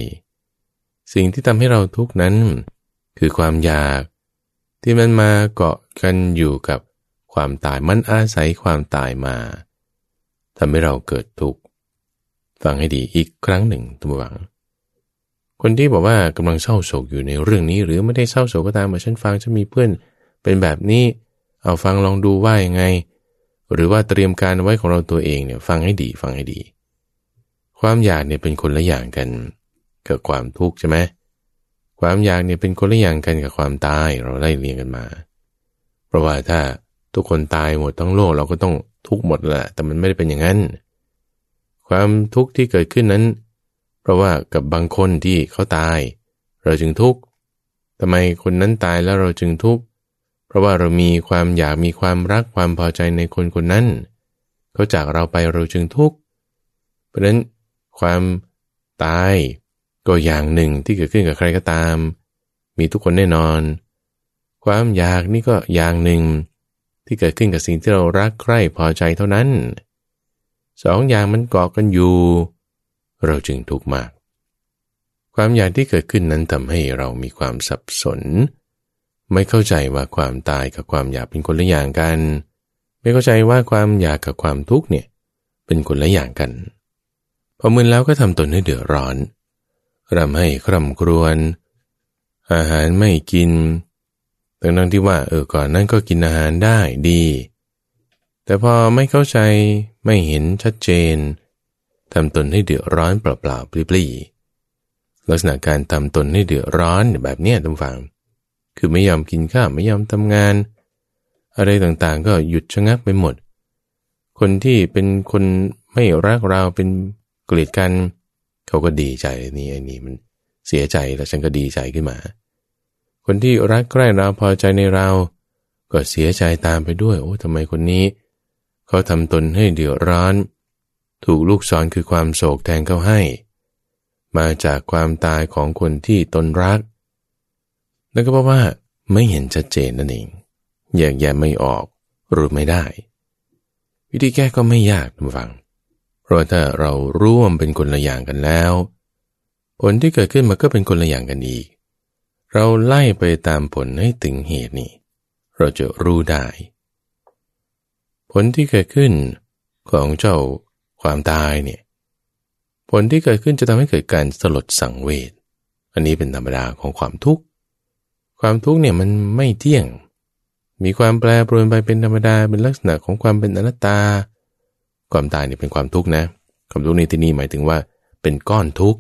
สิ่งที่ทำให้เราทุกข์นั้น คือความอยาก ที่มันมาเกาะกันอยู่กับความตายมันอาศัยความตายมาทำให้เราเกิดทุกข์ ฟังให้ดีอีกครั้งหนึ่งทุกหวัง คนที่บอกว่ากำลังเศร้าโศกอยู่ในเรื่องนี้ หรือไม่ได้เศร้าโศกก็ตามมาฉันฟังฉันมีเพื่อน เป็นแบบนี้เอาฟังลองดูว่ายังไง หรือว่าเตรียมการไว้ของเราตัวเองเนี่ยฟังให้ดีฟังให้ดี ความอยากเนี่ยเป็นคนละอย่างกันกับความทุกข์ใช่ไหมความอยากเนี่ยเป็นคนละอย่างกันกับความตายเราไล่เรียงกันมา เพราะว่าถ้าทุกคนตายหมดทั้งโลกเราก็ต้องทุกข์หมดแหละแต่มันไม่ได้เป็นอย่างนั้น ความทุกข์ที่เกิดขึ้นนั้น เพราะว่ากับบางคนที่เขาตาย เราจึงทุกข์ทำไมคนนั้นตายแล้วเราจึงทุกข์ เพราะว่าเรามีความอยากมีความรักความพอใจในคนคนนั้น เขาจากเราไปเราจึงทุกข์ เพราะนั้นความตายก็อย่างหนึ่งที่เกิดขึ้นกับใครก็ตาม มีทุกคนแน่นอน ความอยากนี่ก็อย่างหนึ่ง ที่เกิดขึ้นกับสิ่งที่เรารักใคร่พอใจเท่านั้นสองอย่างมันเกาะกันอยู่ เราจึงทุกข์มาก ความอยากที่เกิดขึ้นนั้นทำให้เรามีความสับสน ไม่เข้าใจว่าความตายกับความอยากเป็นคนละอย่างกัน ไม่เข้าใจว่าความอยากกับความทุกข์เนี่ยเป็นคนละอย่างกัน พอมึนแล้วก็ทำตนให้เดือดร้อนรำให้คร่ำครวญอาหารไม่กินทั้งนั้นที่ว่าเออก่อนนั้นก็กินอาหารได้ดี แต่พอไม่เข้าใจไม่เห็นชัดเจน ทำตนให้เดือดร้อนเปล่าๆปลี่ๆลักษณะการทำตนให้เดือดร้อนแบบเนี้ยทุกฝัง คือไม่ยอมกินข้าวไม่ยอมทำงาน อะไรต่างๆ ก็หยุดชะงักไปหมด คนที่เป็นคนไม่รักเราเป็นเกลียดกัน เขาก็ดีใจนี่ไอ้นี่มันเสียใจแล้วฉันก็ดีใจขึ้นมา คนที่รักใกล้เราพอใจในเรา ก็เสียใจตามไปด้วย โอ้ทำไมคนนี้ เขาทำตนให้เดือดร้อน ถูกลูกศรคือความโศกแทงเขาให้ มาจากความตายของคนที่ตนรักแล้วก็เพราะว่าไม่เห็นชัดเจนนั่นเองแยกแยะไม่ออกรือไม่ได้ วิธีแก้ก็ไม่ยากทุกฝัง เพราะถ้าเราร่วมเป็นคนละอย่างกันแล้ว ผลที่เกิดขึ้นมันก็เป็นคนละอย่างกันอีก เราไล่ไปตามผลให้ถึงเหตุนี้เราจะรู้ได้ ผลที่เกิดขึ้นของเจ้า ความตายเนี่ยผลที่เกิดขึ้นจะทำให้เกิดการสลดสังเวชอันนี้เป็นธรรมดาของความทุกข์ ความทุกข์เนี่ยมันไม่เที่ยง มีความแปรปรวนไปเป็นธรรมดาเป็นลักษณะของความเป็นอนัตตา ความตายเนี่ยเป็นความทุกข์นะความทุกข์ในที่นี้หมายถึงว่า เป็นก้อนทุกข์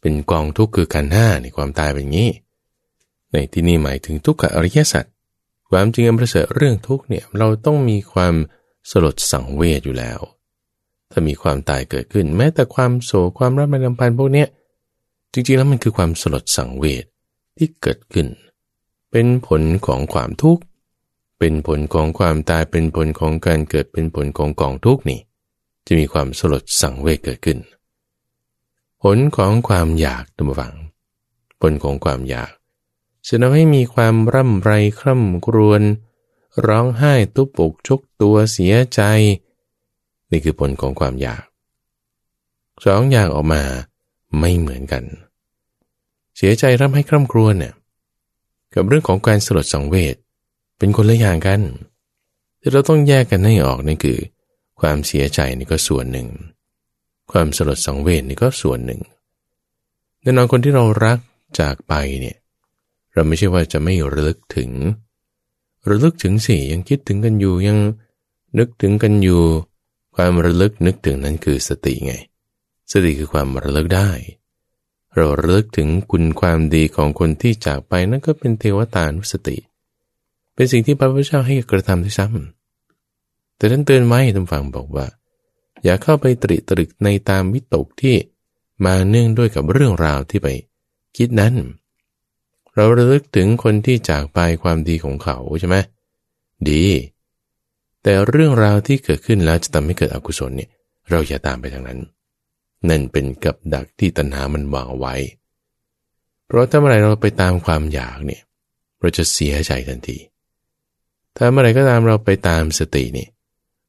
เป็นกองทุกข์คือขันห้าในความตายเป็นอย่างนี้ ในที่นี้หมายถึงทุกขอริยสัจความจริงอันประเสริฐเรื่องทุกข์เนี่ยเราต้องมีความสลดสังเวชอยู่แล้ว ถ้ามีความตายเกิดขึ้น แม้แต่ความโศกความรับไม่ลำพันพวกเนี้ยจริงๆแล้วมันคือความสลดสังเวชที่เกิดขึ้น เป็นผลของความทุกข์เป็นผลของความตายเป็นผลของการเกิดเป็นผลของกองทุกข์นี่ จะมีความสลดสังเวชเกิดขึ้น ผลของความอยากตัวฝัง ผลของความอยากจะทำให้มีความร่ำไรคร่ำครวญร้องไห้ตุบปกชกตัวเสียใจ นี่คือผลของความอยากสองอย่างออกมาไม่เหมือนกัน เสียใจร่ำให้คร่ำครวญเนี่ยกับเรื่องของการสลดสังเวชเป็นคนละอย่างกัน ที่เราต้องแยกกันให้ออกนั่นคือ ความเสียใจนี่ก็ส่วนหนึ่ง ความสลดสังเวชนี่ก็ส่วนหนึ่งแน่นอนคนที่เรารักจากไปเนี่ยเราไม่ใช่ว่าจะไม่ระลึกถึง ระลึกถึงสิยังคิดถึงกันอยู่ยังนึกถึงกันอยู่ ความระลึกนึกถึงนั้นคือสติไง สติคือความระลึกได้ เราระลึกถึงคุณความดีของคนที่จากไปนั่นก็เป็นเทวตานุสติ เป็นสิ่งที่พระพุทธเจ้าให้กระทำที่ซ้ำแต่ท่านเตือนไว้ท่านฟังบอกว่า อย่าเข้าไปตริตรึกในตามวิตกที่มาเนื่องด้วยกับเรื่องราวที่ไป คิดนั้น เราระลึกถึงคนที่จากไปความดีของเขาใช่ไหมดี แต่เรื่องราวที่เกิดขึ้นแล้วจะทำให้เกิดอกุศลเนี่ยเราอย่าตามไปทางนั้น นั่นเป็นกับดักที่ตัณหามันวางไว้ เพราะถ้าเมื่อไรเราไปตามความอยากเนี่ยเราจะเสียใจทันที ถ้าเมื่อไรก็ตามเราไปตามสตินี่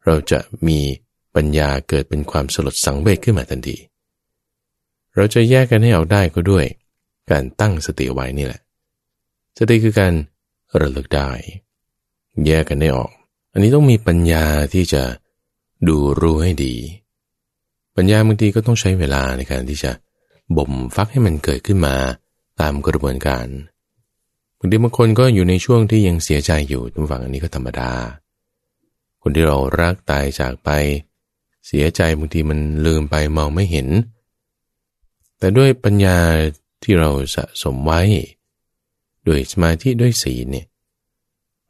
เราจะมีปัญญาเกิดเป็นความสลดสังเวชขึ้นมาทันที เราจะแยกกันให้ออกได้ก็ด้วย การตั้งสติไว้นี่แหละ สติคือการระลึกได้ แยกกันได้ออก อันนี้ต้องมีปัญญาที่จะดูรู้ให้ดี ปัญญาบางทีก็ต้องใช้เวลาในการที่จะบ่มฟักให้มันเกิดขึ้นมาตามกระบวนการบางทีบางคนก็อยู่ในช่วงที่ยังเสียใจอยู่ทุกฝั่งอันนี้ก็ธรรมดา คนที่เรารักตายจากไป เสียใจบางทีมันลืมไปมองไม่เห็น แต่ด้วยปัญญาที่เราสะสมไว้ ด้วยสมาธิด้วยศีลเนี่ย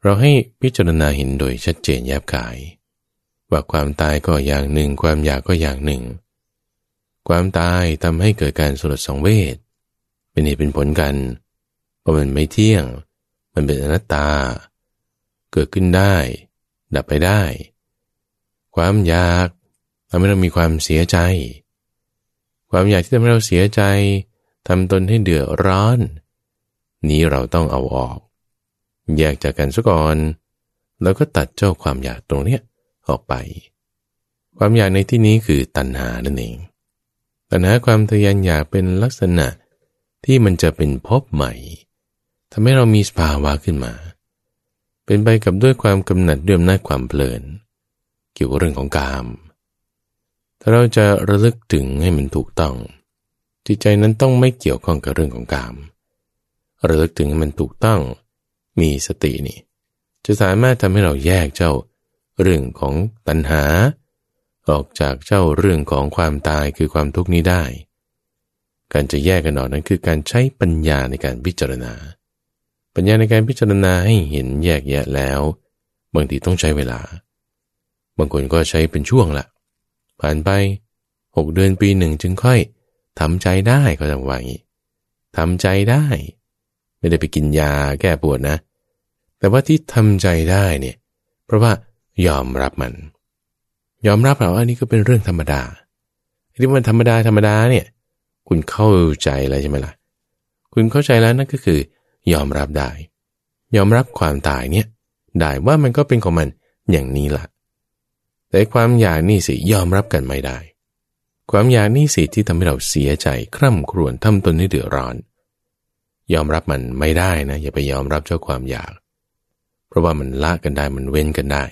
เราให้พิจารณาเห็นโดยชัดเจนแยบกาย ว่าความตายก็อย่างหนึ่ง ความอยากก็อย่างหนึ่ง ความตายทำให้เกิดการสลดสังเวชเป็นเหตุเป็นผลกันเพราะมันไม่เที่ยง มันเป็นอนัตตา เกิดขึ้นได้ ดับไปได้ ความอยากทำให้เรามีความเสียใจ ความอยากที่ทำให้เราเสียใจทำตนให้เดือดร้อน นี้เราต้องเอาออก แยกจากกันซะก่อน แล้วก็ตัดเจ้าความอยากตรงเนี้ยออกไป ความอยากในที่นี้คือตัณหานั่นเอง ตัณหาความทยานอยากเป็นลักษณะที่มันจะเป็นพบใหม่ทำให้เรามีสภาวะขึ้นมา เป็นไปกับด้วยความกำหนัดด้วยอำนาจความเพลิน เกี่ยวกับเรื่องของกาม ถ้าเราจะระลึกถึงให้มันถูกต้อง จิตใจนั้นต้องไม่เกี่ยวข้องกับเรื่องของกาม ระลึกถึงให้มันถูกต้อง มีสตินี่ จะสามารถทำให้เราแยกเจ้าเรื่องของตัณหา ออกจากเจ้าเรื่องของความตายคือความทุกข์นี้ได้ การจะแยกกันออกนั้นคือการใช้ปัญญาในการพิจารณา ปัญญาในการพิจารณาให้เห็นแยกแยะแล้ว บางทีต้องใช้เวลา บางคนก็ใช้เป็นช่วงละผ่านไปหกเดือนปีหนึ่งจึงค่อยทำใจได้เขาจะว่าอย่างนี้ทำใจได้ ไม่ได้ไปกินยาแก้ปวดนะ แต่ว่าที่ทำใจได้เนี่ย เพราะว่ายอมรับมัน ยอมรับเราอันนี้ก็เป็นเรื่องธรรมดาที่มันธรรมดาธรรมดาเนี่ย คุณเข้าใจแล้วใช่ไหมล่ะ คุณเข้าใจแล้วนั่นก็คือ ยอมรับได้ ยอมรับความตายเนี่ย ได้ว่ามันก็เป็นของมันอย่างนี้ละ่ะ แต่ความอยากนี่สิยอมรับกันไม่ได้ ความอยากนี่สิที่ทำให้เราเสียใจคร่ำครวญทำตนให้เดือดร้อน ยอมรับมันไม่ได้นะ อย่าไปยอมรับเจ้าความอยาก เพราะว่ามันละกันได้มันเว้นกันได้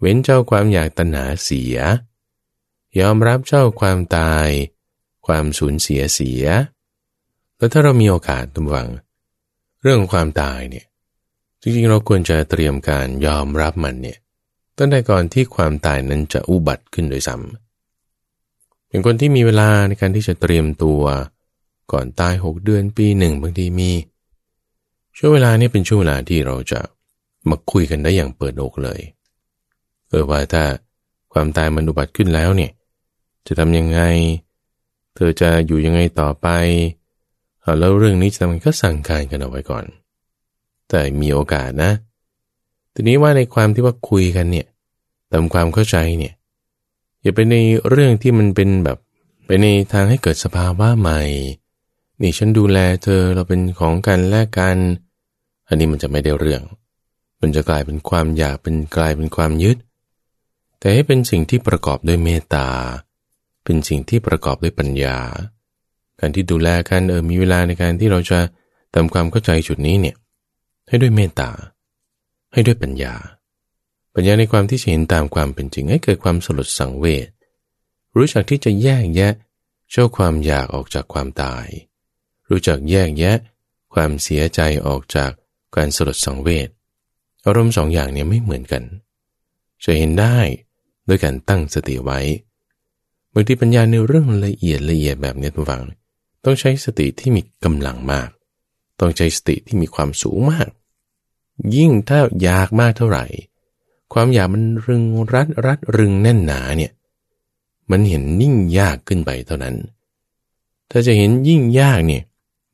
เว้นเจ้าความอยากตัณหาเสีย ยอมรับเจ้าความตาย ความสูญเสียเสีย แล้วถ้าเรามีโอกาสตุ้มวัง เรื่องความตายเนี่ยจริงๆเราควรจะเตรียมการยอมรับมันเนี่ยตั้งแต่ก่อนที่ความตายนั้นจะอุบัติขึ้นโดยซ้ำเป็นคนที่มีเวลาในการที่จะเตรียมตัว ก่อนตายหกเดือนปีหนึ่งบางทีมี ช่วงเวลานี้เป็นช่วงเวลาที่เราจะ มาคุยกันได้อย่างเปิดอกเลย เออว่าถ้าความตายมันอุบัติขึ้นแล้วเนี่ย จะทำยังไง เธอจะอยู่ยังไงต่อไปแล้วเรื่องนี้จะทำไงก็สั่งการกันเอาไว้ก่อน แต่มีโอกาสนะ ทีนี้ว่าในความที่ว่าคุยกันเนี่ยตามความเข้าใจเนี่ยอย่าไปในเรื่องที่มันเป็นแบบไปในทางให้เกิดสภาวะใหม่ นี่ฉันดูแลเธอเราเป็นของกันแลกกัน อันนี้มันจะไม่ได้เรื่อง มันจะกลายเป็นความอยากเป็นกลายเป็นความยึด แต่ให้เป็นสิ่งที่ประกอบด้วยเมตตา เป็นสิ่งที่ประกอบด้วยปัญญา การที่ดูแลกันเออมีเวลาในการที่เราจะทำความเข้าใจจุดนี้เนี่ยให้ด้วยเมตตา ให้ด้วยปัญญา ปัญญาในความที่จะเห็นตามความเป็นจริงให้เกิดความสลดสังเวชรู้จักที่จะแยกแยะเจ้าความอยากออกจากความตาย รู้จักแยกแยะ ความเสียใจออกจากการสลดสังเวช อารมณ์สองอย่างเนี่ยไม่เหมือนกัน จะเห็นได้ด้วยการตั้งสติไว้บางทีปัญญาในเรื่องละเอียดละเอียดแบบนี้ทุกฝัง ต้องใช้สติที่มีกำลังมาก ต้องใช้สติที่มีความสูงมาก ยิ่งถ้าอยากมากเท่าไหร่ ความอยากมันรึงรัดรัดรึงแน่นหนาเนี่ยมันเห็นยิ่งยากขึ้นไปเท่านั้น ถ้าจะเห็นยิ่งยากเนี่ย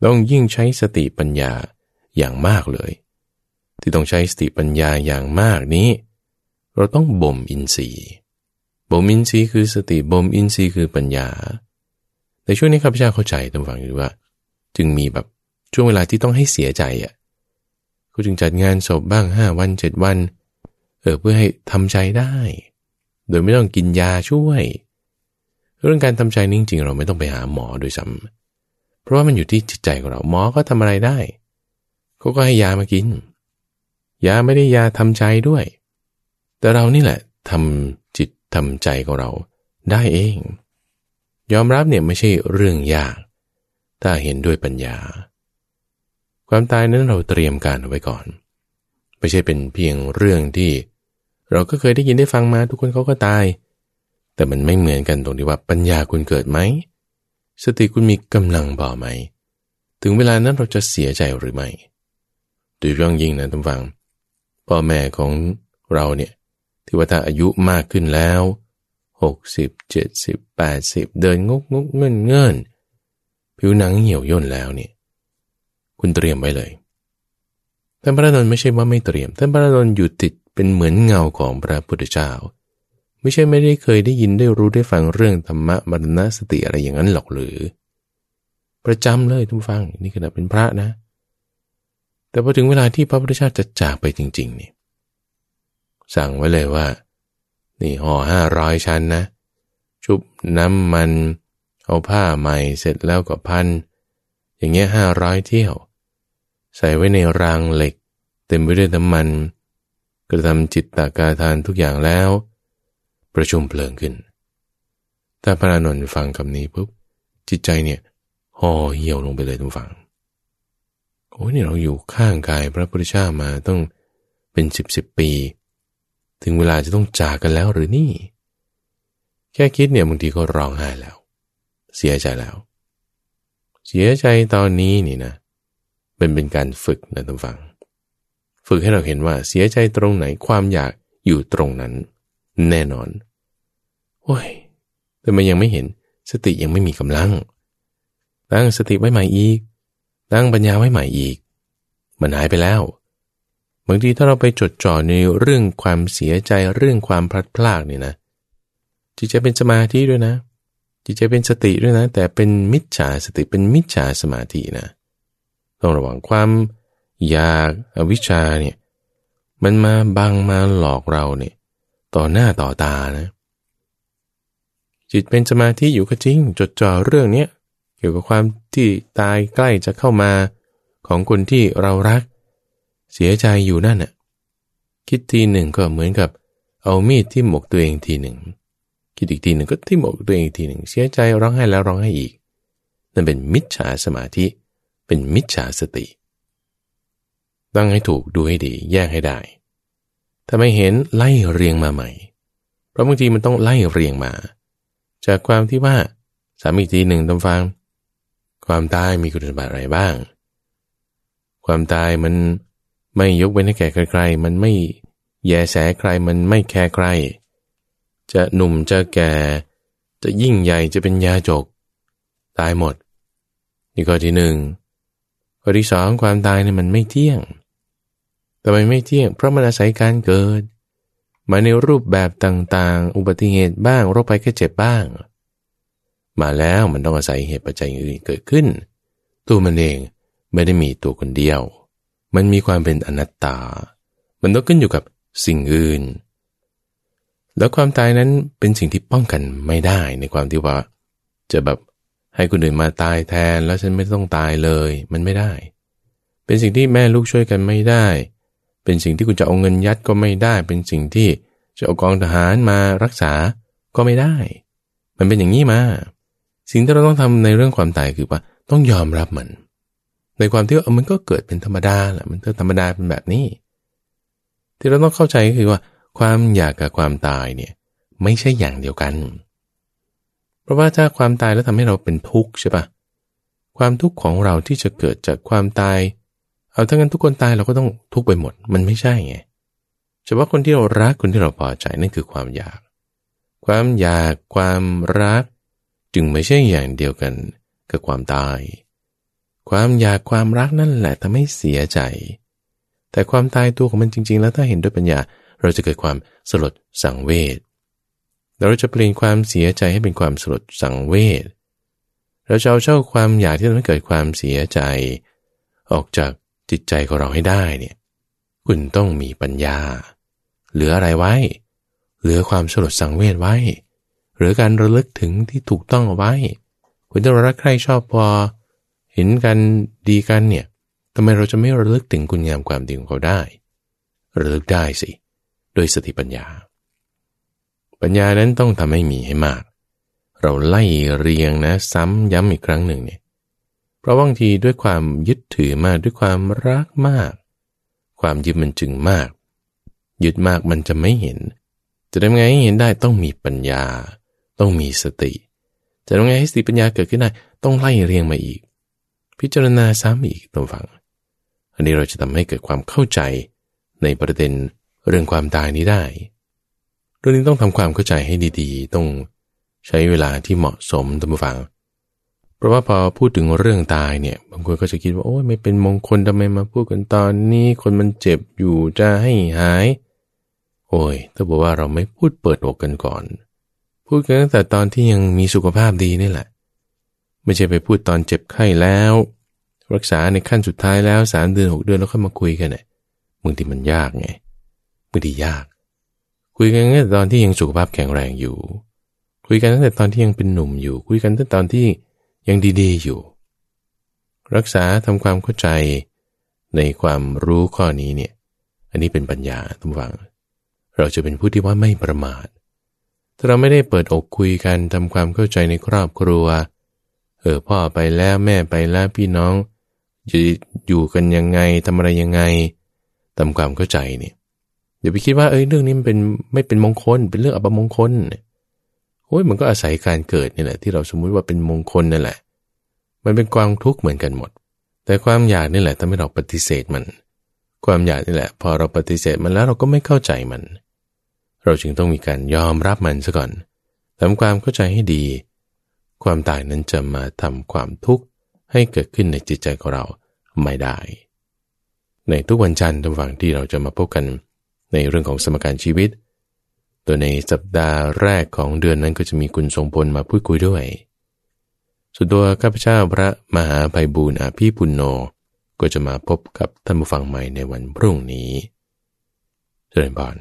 ต้องยิ่งใช้สติปัญญาอย่างมากเลย ที่ต้องใช้สติปัญญาอย่างมากนี้ เราต้องบ่มอินทรีย์บ่มอินทรีย์คือสติบ่มอินทรีย์คือปัญญา ในช่วงนี้ข้าพเจ้าเข้าใจตามฝังอยู่ว่า จึงมีแบบช่วงเวลาที่ต้องให้เสียใจอะก็จึงจัดงานศพบ้างห้าวันเจ็ดวัน เออเพื่อให้ทำใจได้ โดยไม่ต้องกินยาช่วย เรื่องการทำใจนี่จริงๆเราไม่ต้องไปหาหมอโดยซ้ำเพราะว่ามันอยู่ที่จิตใจของเราหมอก็ทำอะไรได้เขาก็ให้ยามากิน ยาไม่ได้ยาทำใจด้วย แต่เรานี่แหละทำจิตทำใจของเราได้เอง ยอมรับเนี่ยไม่ใช่เรื่องยาก ถ้าเห็นด้วยปัญญา ความตายนั้นเราเตรียมการเอาไว้ก่อน ไม่ใช่เป็นเพียงเรื่องที่ เราก็เคยได้ยินได้ฟังมาทุกคนเขาก็ตาย แต่มันไม่เหมือนกันตรงที่ว่าปัญญาคุณเกิดไหม สติคุณมีกำลังบ่อไหม ถึงเวลานั้นเราจะเสียใจหรือไม่โดยเรื่องยิ่งนะทุกฝัง พ่อแม่ของเราเนี่ยที่ว่าถ้าอายุมากขึ้นแล้วหกสิบเจ็ดสิบแปดสิบเดินงกงกเงินเงินผิวหนังเหี่ยวย่นแล้วเนี่ยคุณเตรียมไว้เลยท่านพระนนท์ไม่ใช่ว่าไม่เตรียมท่านพระนนท์อยู่ติดเป็นเหมือนเงาของพระพุทธเจ้า ไม่ใช่ไม่ได้เคยได้ยินได้รู้ได้ฟังเรื่องธรรมะมรณสติอะไรอย่างนั้นหรอกหรือ ประจำเลยทุกฟังนี่ขณะเป็นพระนะ แต่พอถึงเวลาที่พระพุทธเจ้าจะจากไปจริงๆนี่สั่งไว้เลยว่า นี่ห่อห้าร้อยชั้นนะ ชุบน้ำมัน เอาผ้าใหม่เสร็จแล้วก็พัน อย่างเงี้ยห้าร้อยเที่ยว ใส่ไว้ในรางเหล็ก เต็มไปด้วยน้ำมัน กระทำจิตตากาทานทุกอย่างแล้ว ประชุมเพลิงขึ้น ถ้าพระนนท์ฟังคำนี้ปุ๊บจิตใจเนี่ยห่อเหี่ยวลงไปเลยทุกฝัง โอ้ยนี่เราอยู่ข้างกายพระพุทธเจ้ามาต้องเป็นสิบสิบปี ถึงเวลาจะต้องจากกันแล้วหรือนี่ แค่คิดเนี่ยบางทีก็ร้องไห้แล้ว เสียใจแล้ว เสียใจตอนนี้นี่นะ เป็นเป็นการฝึกนะท่านฟัง ฝึกให้เราเห็นว่าเสียใจตรงไหนความอยากอยู่ตรงนั้น แน่นอน โอ้ย แต่มันยังไม่เห็นสติยังไม่มีกำลัง ตั้งสติไว้ใหม่อีก ตั้งปัญญาไว้ใหม่อีก มันหายไปแล้วบางทีถ้าเราไปจดจ่อในเรื่องความเสียใจเรื่องความพลัดพรากเนี่ยนะ จิตใจเป็นสมาธิด้วยนะ จิตใจเป็นสติด้วยนะ แต่เป็นมิจฉาสติเป็นมิจฉาสมาธินะต้องระวังความอยากอวิชชาเนี่ยมันมาบังมาหลอกเราเนี่ยต่อหน้าต่อตานะ จิตเป็นสมาธิอยู่ก็จริง จดจ่อเรื่องเนี้ย เกี่ยวกับความที่ตายใกล้จะเข้ามาของคนที่เรารัก เสียใจอยู่นั่นน่ะคิดทีหนึ่งก็เหมือนกับ เอามีดที่หมกตัวเองทีหนึ่ง คิดอีกทีหนึ่งก็ที่หมกตัวเองทีหนึ่ง เสียใจร้องไห้แล้วร้องไห้อีก นั่นเป็นมิจฉาสมาธิ เป็นมิจฉาสติ ตั้งให้ถูกดูให้ดี แยกให้ได้ถ้าไม่เห็นไล่เรียงมาใหม่ เพราะบางทีมันต้องไล่เรียงมา จากความที่ว่าสามีทีหนึ่งตำฟัง ความตายมีคุณสมบัติอะไรบ้าง ความตายมันไม่ยกเว้นให้แก่ใครๆ มันไม่แยแสใคร มันไม่แคร์ใคร จะหนุ่มจะแก่ จะยิ่งใหญ่จะเป็นยาจก ตายหมด นี่ข้อที่หนึ่งข้อที่สองความตายเนี่ยมันไม่เที่ยงทำไมไม่เที่ยง เพราะมันอาศัยการเกิด มาในรูปแบบต่างๆ อุบัติเหตุบ้าง โรคภัยแค่เจ็บบ้าง มาแล้วมันต้องอาศัยเหตุปัจจัยอื่นเกิดขึ้น ตัวมันเองไม่ได้มีตัวคนเดียว มันมีความเป็นอนัตตา มันต้องขึ้นอยู่กับสิ่งอื่น แล้วความตายนั้นเป็นสิ่งที่ป้องกันไม่ได้ในความที่ว่า จะแบบให้คนอื่นมาตายแทนแล้วฉันไม่ต้องตายเลย มันไม่ได้ เป็นสิ่งที่แม่ลูกช่วยกันไม่ได้ เป็นสิ่งที่คุณจะเอาเงินยัดก็ไม่ได้ เป็นสิ่งที่จะเอากองทหารมารักษาก็ไม่ได้ มันเป็นอย่างนี้มา สิ่งที่เราต้องทำในเรื่องความตายคือว่าต้องยอมรับมัน ในความที่ว่ามันก็เกิดเป็นธรรมดาแหละมันก็ธรรมดาเป็นแบบนี้ ที่เราต้องเข้าใจก็คือว่า ความอยากกับความตายเนี่ยไม่ใช่อย่างเดียวกัน เพราะว่าถ้าความตายแล้วทำให้เราเป็นทุกข์ใช่ปะความทุกข์ของเราที่จะเกิดจากความตาย เอาถ้างั้นทุกคนตายเราก็ต้องทุกข์ไปหมด มันไม่ใช่ไงเฉพาะคนที่เรารักคนที่เราพอใจนั่นคือความอยาก ความอยาก ความรัก จึงไม่ใช่อย่างเดียวกันกับความตาย ความอยากความรักนั่นแหละทำให้เสียใจ แต่ความตายตัวของมันจริง ๆ แล้วถ้าเห็นด้วยปัญญา เราจะเกิดความสลดสังเวชเราจะเปลี่ยนความเสียใจให้เป็นความสลดสังเวชเราจะเอาเจ้าความอยากที่ทำให้เกิดความเสียใจ ออกจากจิตใจของเราให้ได้เนี่ยคุณต้องมีปัญญา เหลืออะไรไว้ เหลือความสลดสังเวชไว้ หรือการระลึกถึงที่ถูกต้องเอาไว้ คุณถ้าเรารักใครชอบพอ เห็นกันดีกันเนี่ยทำไมเราจะไม่ระลึกถึงคุณงามความดีของเขาได้ระลึกได้สิโดยสติปัญญา ปัญญานั้นต้องทำให้มีให้มาก เราไล่เรียงนะซ้ำย้ำอีกครั้งหนึ่งเนี่ยเพราะบางทีด้วยความยึดถือมากด้วยความรักมาก ความยึดมันจึงมาก ยึดมากมันจะไม่เห็น จะทำไงให้เห็นได้ต้องมีปัญญา ต้องมีสติ จะทำไงให้สติปัญญาเกิดขึ้นได้ ต้องไล่เรียงมาอีก พิจารณาซ้ำอีกตัวฝัง อันนี้เราจะทำให้เกิดความเข้าใจในประเด็นเรื่องความตายนี้ได้เรื่องนี้ต้องทำความเข้าใจให้ดีๆ ต้องใช้เวลาที่เหมาะสมตามฟัง เพราะว่าพอพูดถึงเรื่องตายเนี่ย บางคนก็จะคิดว่าโอ้ยไม่เป็นมงคลทำไมมาพูดกันตอนนี้ คนมันเจ็บอยู่จะให้หาย โอ้ยถ้าบอกว่าเราไม่พูดเปิดอกกันก่อน พูดกันตั้งแต่ตอนที่ยังมีสุขภาพดีนี่แหละ ไม่ใช่ไปพูดตอนเจ็บไข้แล้ว รักษาในขั้นสุดท้ายแล้วสามเดือนหกเดือนแล้วค่อยมาคุยกันเนี่ยบางทีมันยากไงบางทียาก คุยกันตั้งแต่ตอนที่ยังสุขภาพแข็งแรงอยู่ คุยกันตั้งแต่ตอนที่ยังเป็นหนุ่มอยู่ คุยกันตั้งแต่ตอนที่ยังดีๆอยู่ รักษาทำความเข้าใจในความรู้ข้อนี้เนี่ย อันนี้เป็นปัญญาทุกฝัง เราจะเป็นผู้ที่ว่าไม่ประมาท ถ้าเราไม่ได้เปิดอกคุยกันทำความเข้าใจในครอบครัว เออพ่อไปแล้วแม่ไปแล้วพี่น้อง จะอยู่กันยังไงทำอะไรยังไงทำความเข้าใจเนี่ยเดี๋ยวไปคิดว่าเอ้ยเรื่องนี้มันเป็นไม่เป็นมงคล เป็นเรื่องอัปมงคลโอ้ยมันก็อาศัยการเกิดนี่แหละ ที่เราสมมุติว่าเป็นมงคลนั่นแหละ มันเป็นความทุกข์เหมือนกันหมด แต่ความอยากนี่แหละทำให้เราปฏิเสธมัน ความอยากนี่แหละ พอเราปฏิเสธมันแล้วเราก็ไม่เข้าใจมัน เราจึงต้องมีการยอมรับมันซะก่อนทำความเข้าใจให้ดี ความตายนั้นจะมาทำความทุกข์ให้เกิดขึ้นในจิตใจของเราไม่ได้ ในทุกวันจันทร์ทุกฝั่งที่เราจะมาพบกันในเรื่องของสมการชีวิต ตัวในสัปดาห์แรกของเดือนนั้นก็จะมีคุณทรงพลมาพูดคุยด้วย ส่วนตัวข้าพเจ้าพระมหาภัยบูรณ์อาภีปุณโญก็จะมาพบกับท่านผู้ฟังใหม่ในวันพรุ่งนี้เจริญพร